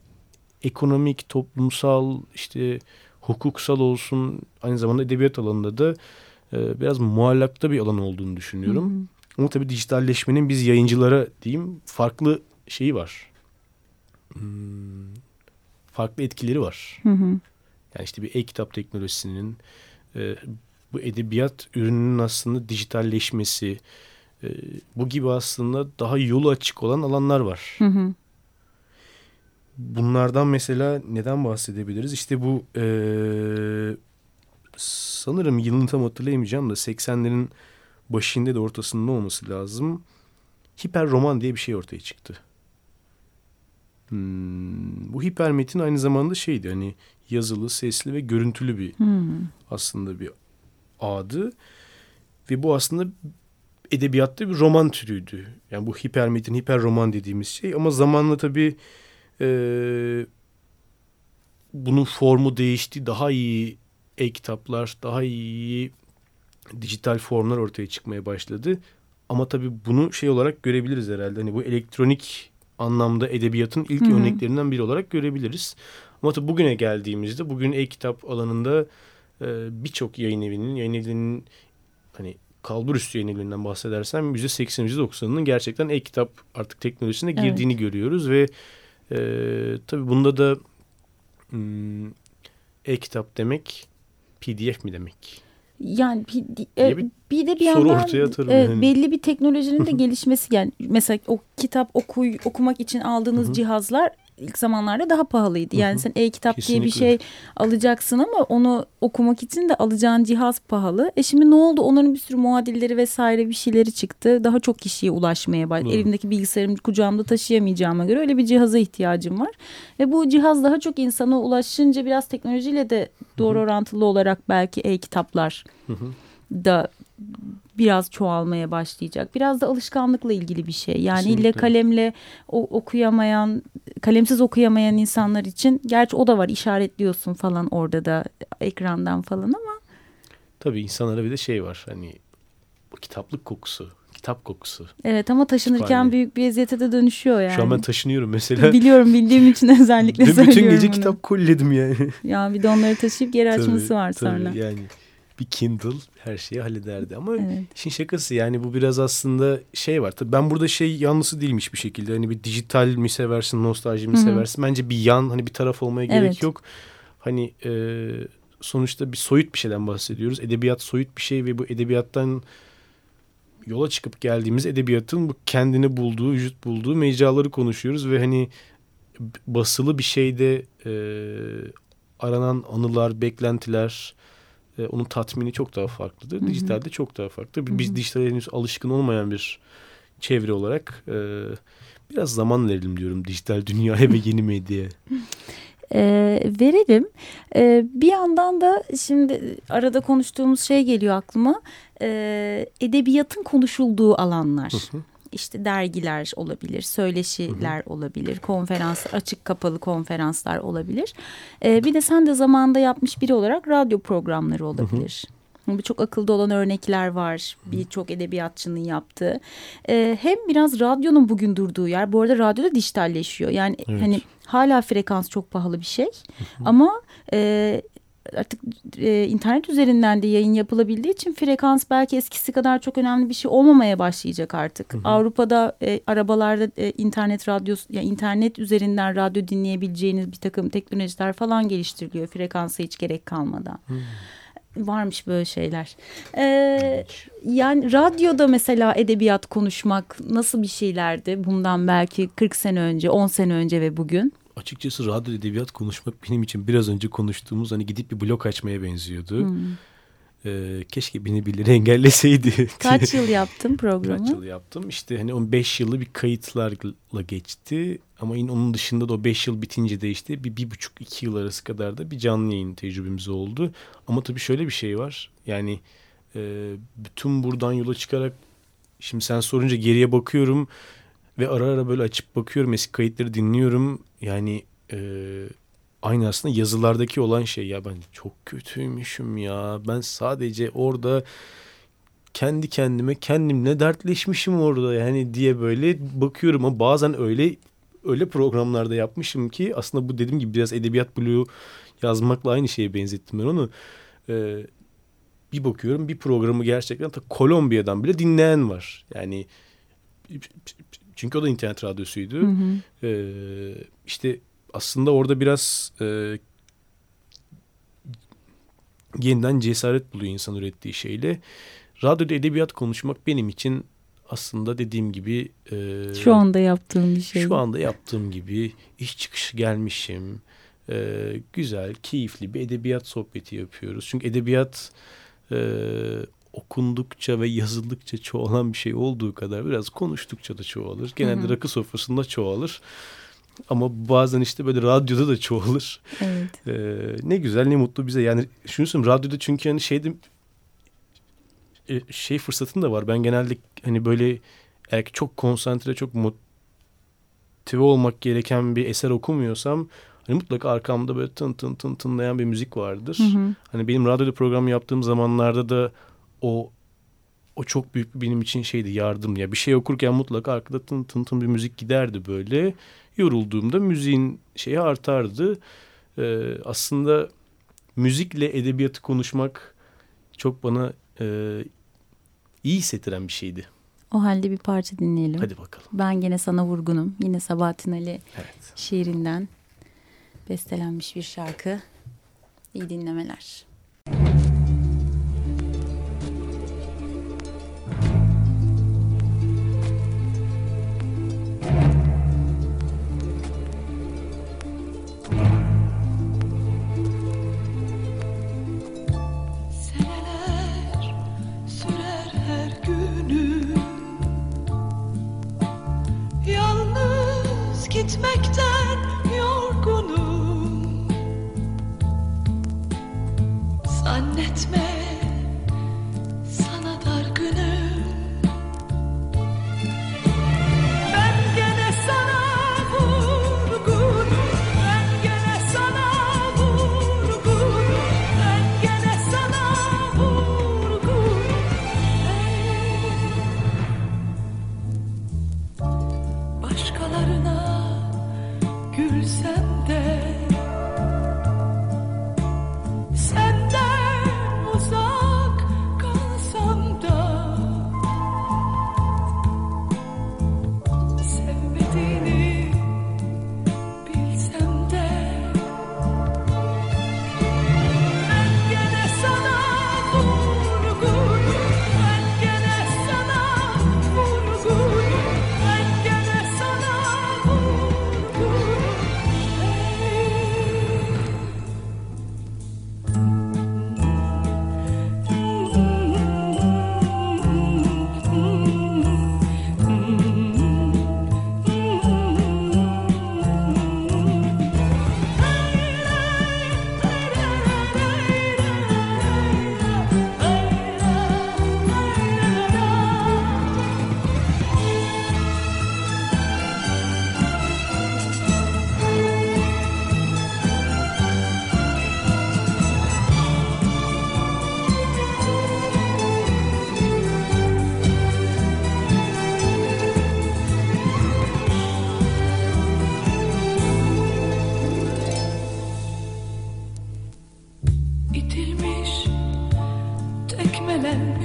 ekonomik, toplumsal, işte hukuksal olsun aynı zamanda edebiyat alanında da e, biraz muallakta bir alan olduğunu düşünüyorum. Ama tabii dijitalleşmenin biz yayıncılara diyeyim farklı şeyi var. Hmm, farklı etkileri var. Hı hı. Yani işte bir e-kitap teknolojisinin e, bu edebiyat ürününün aslında dijitalleşmesi e, bu gibi aslında daha yolu açık olan alanlar var. Hı hı. Bunlardan mesela neden bahsedebiliriz? İşte bu e, sanırım yılını tam hatırlayamayacağım da 80'lerin başında da ortasında olması lazım. Hiper roman diye bir şey ortaya çıktı. Hmm, bu hiper metin aynı zamanda şeydi hani yazılı, sesli ve görüntülü bir aslında bir adı. Ve bu aslında edebiyatta bir roman türüydü. Yani bu hiper metin, hiper roman dediğimiz şey. Ama zamanla tabii e, bunun formu değişti. Daha iyi e-kitaplar, daha iyi dijital formlar ortaya çıkmaya başladı. Ama tabii bunu şey olarak görebiliriz herhalde. Hani bu elektronik anlamda edebiyatın ilk Hı hı. örneklerinden biri olarak görebiliriz. Ama tabii bugüne geldiğimizde bugün e-kitap alanında e, birçok yayın evinin, yayın evinin hani kalburüstü yayın evlerinden bahsedersem %80, %90'ının gerçekten e-kitap artık teknolojisine Evet. girdiğini görüyoruz ve e, tabii bunda da hmm, e-kitap demek PDF mi demek? Yani bir, e, bir bir de bir soru yandan ortaya atarım e, yani. belli bir teknolojinin de gelişmesi yani mesela o kitap okuy, okumak için aldığınız cihazlar ilk zamanlarda daha pahalıydı. Yani sen e-kitap diye bir şey alacaksın ama onu okumak için de alacağın cihaz pahalı. E şimdi ne oldu? Onların bir sürü muadilleri vesaire bir şeyleri çıktı. Daha çok kişiye ulaşmaya başladı. Elimdeki bilgisayarımı kucağımda taşıyamayacağıma göre öyle bir cihaza ihtiyacım var. Ve bu cihaz daha çok insana ulaşınca biraz teknolojiyle de doğru orantılı olarak belki e-kitaplar da biraz çoğalmaya başlayacak. Biraz da alışkanlıkla ilgili bir şey. Yani ille Kesinlikle. kalemle o, okuyamayan, kalemsiz okuyamayan insanlar için gerçi o da var işaretliyorsun falan orada da ekrandan falan ama Tabii insanlara bir de şey var hani bu kitaplık kokusu, kitap kokusu. evet ama taşınırken Kütüphane. büyük bir eziyete de dönüşüyor yani. Şu an ben taşınıyorum mesela. Biliyorum bildiğim için özellikle söylüyorum bütün gece bunu. kitap koliledim yani. Ya bir de onları taşıyıp geri açması Tabii, var tabii sonra. Yani bir Kindle her şeyi hallederdi. Ama Evet. işin şakası yani bu biraz aslında şey var. Tabii ben burada şey yanlısı değilmiş bir şekilde. Hani bir dijital mi seversin, nostalji mi Hı hı. seversin? Bence bir yan hani bir taraf olmaya gerek Evet. yok. Hani e, sonuçta bir soyut bir şeyden bahsediyoruz. Edebiyat soyut bir şey ve bu edebiyattan yola çıkıp geldiğimiz edebiyatın bu kendini bulduğu, vücut bulduğu mecraları konuşuyoruz ve hani basılı bir şeyde e, aranan anılar, beklentiler, e, onun tatmini çok daha farklıdır. Dijitalde çok daha farklı. Biz Hı hı. dijitale henüz alışkın olmayan bir çevre olarak e, biraz zaman verelim diyorum dijital dünyaya ve yeni medyaya. E, verelim. E, bir yandan da şimdi arada konuştuğumuz şey geliyor aklıma. E, edebiyatın konuşulduğu alanlar. Hı hı. İşte dergiler olabilir, söyleşiler olabilir, konferans, açık kapalı konferanslar olabilir. E, bir de sen de zamanında yapmış biri olarak radyo programları olabilir. Birçok akılda olan örnekler var. Birçok edebiyatçının yaptığı. E, hem biraz radyonun bugün durduğu yer. Bu arada radyo da dijitalleşiyor. Yani Evet. hani hala frekans çok pahalı bir şey. Ama e, artık e, internet üzerinden de yayın yapılabildiği için frekans belki eskisi kadar çok önemli bir şey olmamaya başlayacak artık. Avrupa'da e, arabalarda e, internet radyo yani internet üzerinden radyo dinleyebileceğiniz bir takım teknolojiler falan geliştiriliyor frekansa hiç gerek kalmadan. Varmış böyle şeyler. Ee, yani radyoda mesela edebiyat konuşmak nasıl bir şeylerdi bundan belki 40 sene önce, 10 sene önce ve bugün? Açıkçası radyo edebiyat konuşmak benim için biraz önce konuştuğumuz hani gidip bir blok açmaya benziyordu. Hmm. E, keşke beni birileri engelleseydi. Kaç yıl yaptın programı? Kaç yıl yaptım? İşte hani o 5 yılı bir kayıtlarla geçti. Ama yine onun dışında da o 5 yıl bitince de işte bir, bir buçuk iki yıl arası kadar da bir canlı yayın tecrübemiz oldu. Ama tabii şöyle bir şey var. Yani e, bütün buradan yola çıkarak şimdi sen sorunca geriye bakıyorum ve ara ara böyle açıp bakıyorum eski kayıtları dinliyorum. Yani e, aynı aslında yazılardaki olan şey ya ben çok kötüymüşüm ya. Ben sadece orada kendi kendime kendimle dertleşmişim orada yani diye böyle bakıyorum ama bazen öyle öyle programlarda yapmışım ki aslında bu dediğim gibi biraz edebiyat bloğu yazmakla aynı şeye benzettim ben onu. Ee, bir bakıyorum bir programı gerçekten ta Kolombiya'dan bile dinleyen var. Yani çünkü o da internet radyosuydu. Hı hı. Ee, işte aslında orada biraz e, yeniden cesaret buluyor insan ürettiği şeyle. Radyoda edebiyat konuşmak benim için aslında dediğim gibi e, Şu anda yaptığım bir şey. şu anda yaptığım gibi iş çıkışı gelmişim. E, güzel, keyifli bir edebiyat sohbeti yapıyoruz. Çünkü edebiyat e, okundukça ve yazıldıkça çoğalan bir şey olduğu kadar biraz konuştukça da çoğalır. Genelde Hı hı. rakı sofrasında çoğalır. Ama bazen işte böyle radyoda da çoğalır. Evet. Ee, ne güzel ne mutlu bize. Yani şunu söyleyeyim radyoda çünkü hani şeyde e, şey fırsatım da var. Ben genelde hani böyle eğer ki çok konsantre çok motive olmak gereken bir eser okumuyorsam hani mutlaka arkamda böyle tın tın tın tınlayan bir müzik vardır. Hı hı. Hani benim radyoda program yaptığım zamanlarda da o o çok büyük benim için şeydi yardım ya bir şey okurken mutlaka arkada tın tın tın bir müzik giderdi böyle yorulduğumda müziğin şeyi artardı Ee, aslında müzikle edebiyatı konuşmak çok bana e, iyi hissettiren bir şeydi O halde bir parça dinleyelim. hadi bakalım Ben gene sana vurgunum. Yine Sabahattin Ali evet şiirinden bestelenmiş bir şarkı. İyi dinlemeler. Zannetme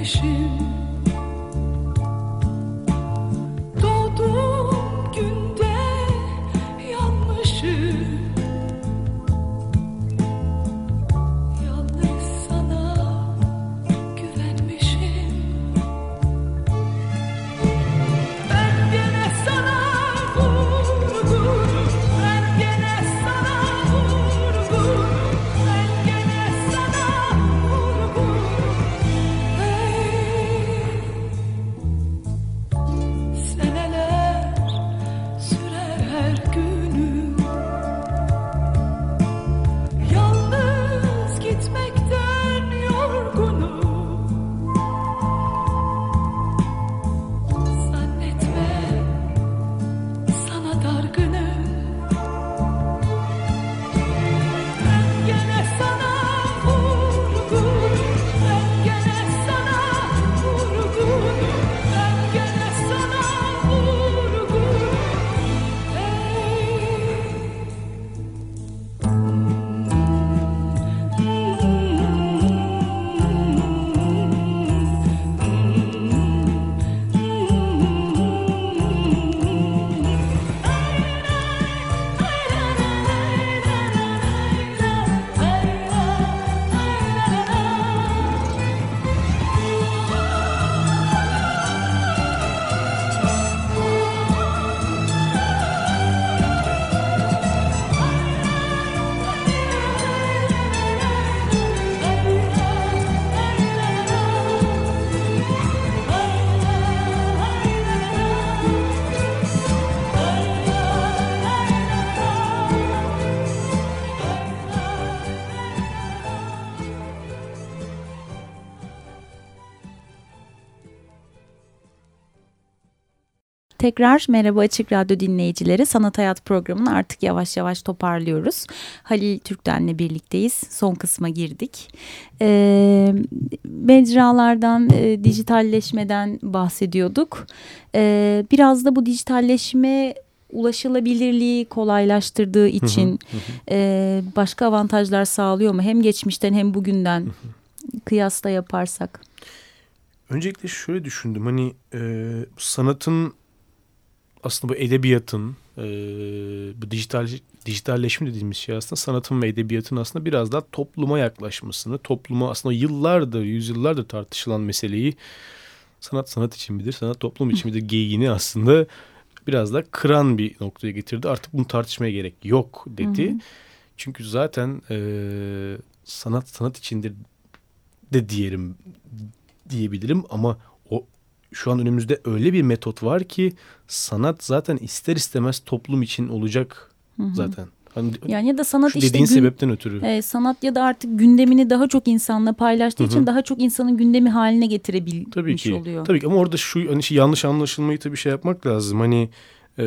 是。Tekrar merhaba Açık Radyo dinleyicileri. Sanat Hayat programını artık yavaş yavaş toparlıyoruz. Halil Türkten'le birlikteyiz. Son kısma girdik. Ee, mecralardan, e, dijitalleşmeden bahsediyorduk. Ee, biraz da bu dijitalleşme ulaşılabilirliği kolaylaştırdığı için e, başka avantajlar sağlıyor mu? Hem geçmişten hem bugünden kıyasla yaparsak. Öncelikle şöyle düşündüm hani e, sanatın aslında bu edebiyatın e, bu dijital dijitalleşme dediğimiz şey aslında sanatın ve edebiyatın aslında biraz daha topluma yaklaşmasını, topluma aslında yıllardır, yüzyıllardır tartışılan meseleyi sanat sanat için midir, sanat toplum için midir geyiğini aslında biraz da kıran bir noktaya getirdi. Artık bunu tartışmaya gerek yok dedi. Çünkü zaten e, sanat sanat içindir de diyelim diyebilirim ama şu an önümüzde öyle bir metot var ki sanat zaten ister istemez toplum için olacak zaten. Hani Yani ya da sanat işte dediğin gün- sebepten ötürü. e, sanat ya da artık gündemini daha çok insanla paylaştığı Hı hı. için daha çok insanın gündemi haline getirebilmiş Tabii ki. oluyor. Tabii ki ama orada şu hani şey yanlış anlaşılmayı tabii şey yapmak lazım. Hani e,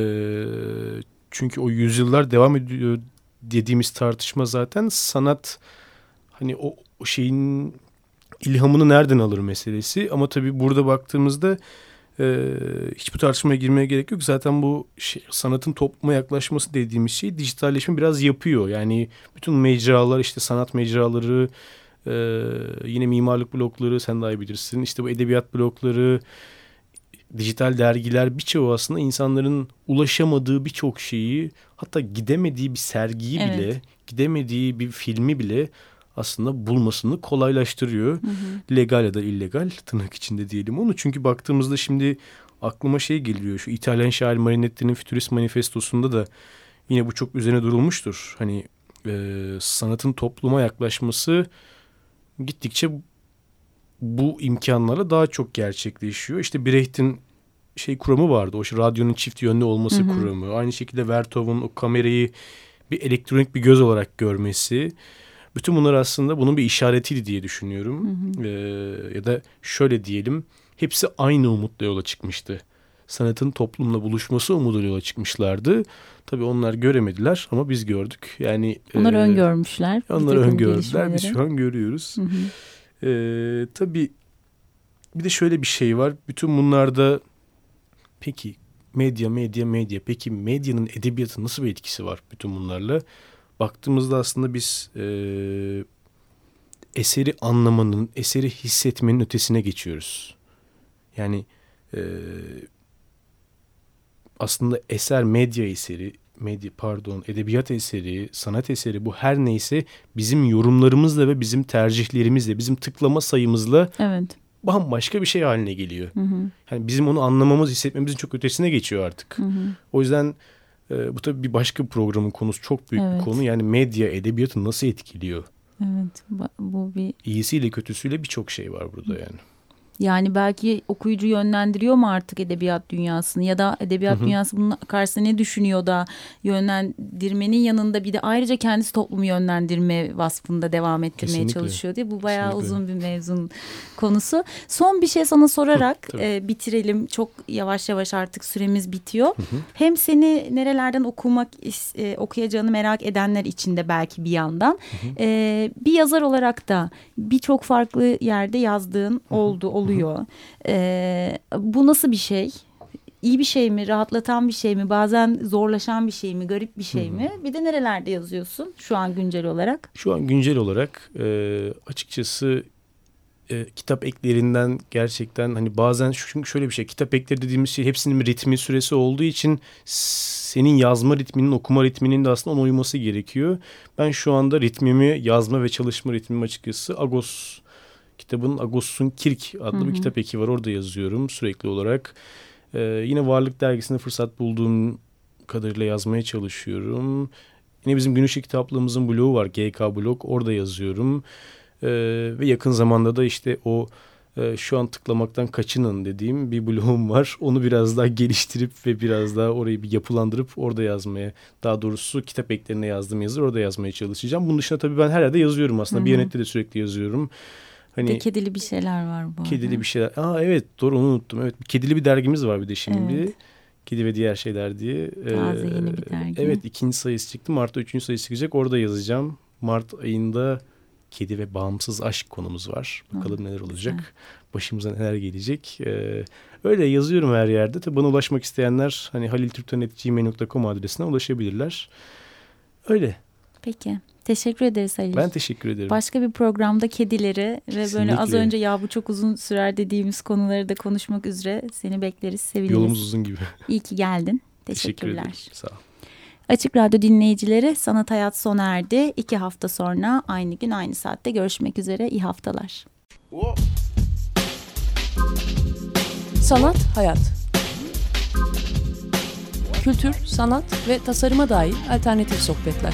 çünkü o yüzyıllar devam ediyor dediğimiz tartışma zaten sanat hani o, o şeyin ilhamını nereden alır meselesi. Ama tabii burada baktığımızda e, hiç bu tartışmaya girmeye gerek yok. Zaten bu şey, sanatın topluma yaklaşması dediğimiz şey dijitalleşme biraz yapıyor. Yani bütün mecralar işte sanat mecraları e, yine mimarlık blokları sen daha iyi bilirsin. İşte bu edebiyat blokları dijital dergiler birçoğu aslında insanların ulaşamadığı birçok şeyi hatta gidemediği bir sergiyi Evet. bile gidemediği bir filmi bile aslında bulmasını kolaylaştırıyor. Legal ya da illegal tırnak içinde diyelim onu. Çünkü baktığımızda şimdi aklıma şey geliyor. Şu İtalyan şair Marinetti'nin Futurist Manifestosu'nda da yine bu çok üzerine durulmuştur. Hani e, sanatın topluma yaklaşması gittikçe bu imkanlarla daha çok gerçekleşiyor. İşte Brecht'in şey kuramı vardı. O şey, radyonun çift yönlü olması kuramı. Aynı şekilde Vertov'un o kamerayı bir elektronik bir göz olarak görmesi. Bütün bunlar aslında bunun bir işaretiydi diye düşünüyorum. Ee, ya da şöyle diyelim. Hepsi aynı umutla yola çıkmıştı. Sanatın toplumla buluşması umuduyla yola çıkmışlardı. Tabii onlar göremediler ama biz gördük. Yani Onlar e, öngörmüşler. Onlar öngördüler. Biz şu an görüyoruz. Hı hı. Ee, tabii bir de şöyle bir şey var. Bütün bunlarda peki medya, medya, medya. Peki medyanın edebiyatın nasıl bir etkisi var bütün bunlarla? Baktığımızda aslında biz e, eseri anlamanın, eseri hissetmenin ötesine geçiyoruz. Yani e, aslında eser medya eseri, medya pardon edebiyat eseri, sanat eseri bu her neyse bizim yorumlarımızla ve bizim tercihlerimizle, bizim tıklama sayımızla Evet. bambaşka bir şey haline geliyor. Hı hı. Yani bizim onu anlamamız, hissetmemizin çok ötesine geçiyor artık. Hı hı. O yüzden e, bu tabii bir başka programın konusu çok büyük Evet. bir konu. Yani medya edebiyatı nasıl etkiliyor? Evet. Bu bir İyisiyle kötüsüyle birçok şey var burada yani. Yani belki okuyucu yönlendiriyor mu artık edebiyat dünyasını ya da edebiyat dünyası bunun karşısında ne düşünüyor da yönlendirmenin yanında bir de ayrıca kendisi toplumu yönlendirme vasfında devam ettirmeye Kesinlikle. çalışıyor diye bu bayağı Kesinlikle. uzun bir mevzun konusu. Son bir şey sana sorarak tabii. e, bitirelim. Çok yavaş yavaş artık süremiz bitiyor. Hem seni nerelerden okumak e, okuyacağını merak edenler için de belki bir yandan e, bir yazar olarak da birçok farklı yerde yazdığın oldu oluyor. E, bu nasıl bir şey? İyi bir şey mi? Rahatlatan bir şey mi? Bazen zorlaşan bir şey mi? Garip bir şey mi? Bir de nerelerde yazıyorsun şu an güncel olarak? Şu an güncel olarak e, açıkçası e, kitap eklerinden gerçekten hani bazen çünkü şöyle bir şey kitap ekleri dediğimiz şey hepsinin ritmi süresi olduğu için senin yazma ritminin okuma ritminin de aslında ona uyması gerekiyor. Ben şu anda ritmimi yazma ve çalışma ritmimi açıkçası Agos kitabın Agos'un Kirk adlı bir kitap eki var orada yazıyorum sürekli olarak. E, yine Varlık Dergisi'nde fırsat bulduğum kadarıyla yazmaya çalışıyorum. Yine bizim Gün kitaplığımızın blogu var. GK blog. Orada yazıyorum. Ee, ve yakın zamanda da işte o e, şu an tıklamaktan kaçının dediğim bir blogum var. Onu biraz daha geliştirip ve biraz daha orayı bir yapılandırıp orada yazmaya daha doğrusu kitap eklerine yazdığım yazıları orada yazmaya çalışacağım. Bunun dışında tabii ben her yerde yazıyorum aslında. Bir Biyanet'te de sürekli yazıyorum. Bir de Hani kedili bir şeyler var bu. kedili arada. bir şeyler. Aa evet doğru onu unuttum. Evet kedili bir dergimiz var bir de şimdi. Evet. Kedi ve diğer şeyler diye. Taze Ee, yeni bir dergi. Evet ikinci sayısı çıktı. Mart'ta üçüncü sayısı çıkacak. Orada yazacağım. Mart ayında kedi ve bağımsız aşk konumuz var. Bakalım neler olacak. Başımıza neler gelecek. Ee, öyle yazıyorum her yerde. Tabii bana ulaşmak isteyenler hani haliltürkten.gmail.com adresine ulaşabilirler. Öyle. Peki. Teşekkür ederiz Halil. Ben teşekkür ederim. Başka bir programda kedileri ve böyle az önce ya bu çok uzun sürer dediğimiz konuları da konuşmak üzere seni bekleriz, seviniriz. Yolumuz uzun gibi. İyi ki geldin. Teşekkür Teşekkürler. ederim. Sağ ol. Açık Radyo dinleyicileri Sanat Hayat sona erdi. İki hafta sonra aynı gün aynı saatte görüşmek üzere. İyi haftalar. Sanat, hayat. Kültür, sanat ve tasarıma dair alternatif sohbetler.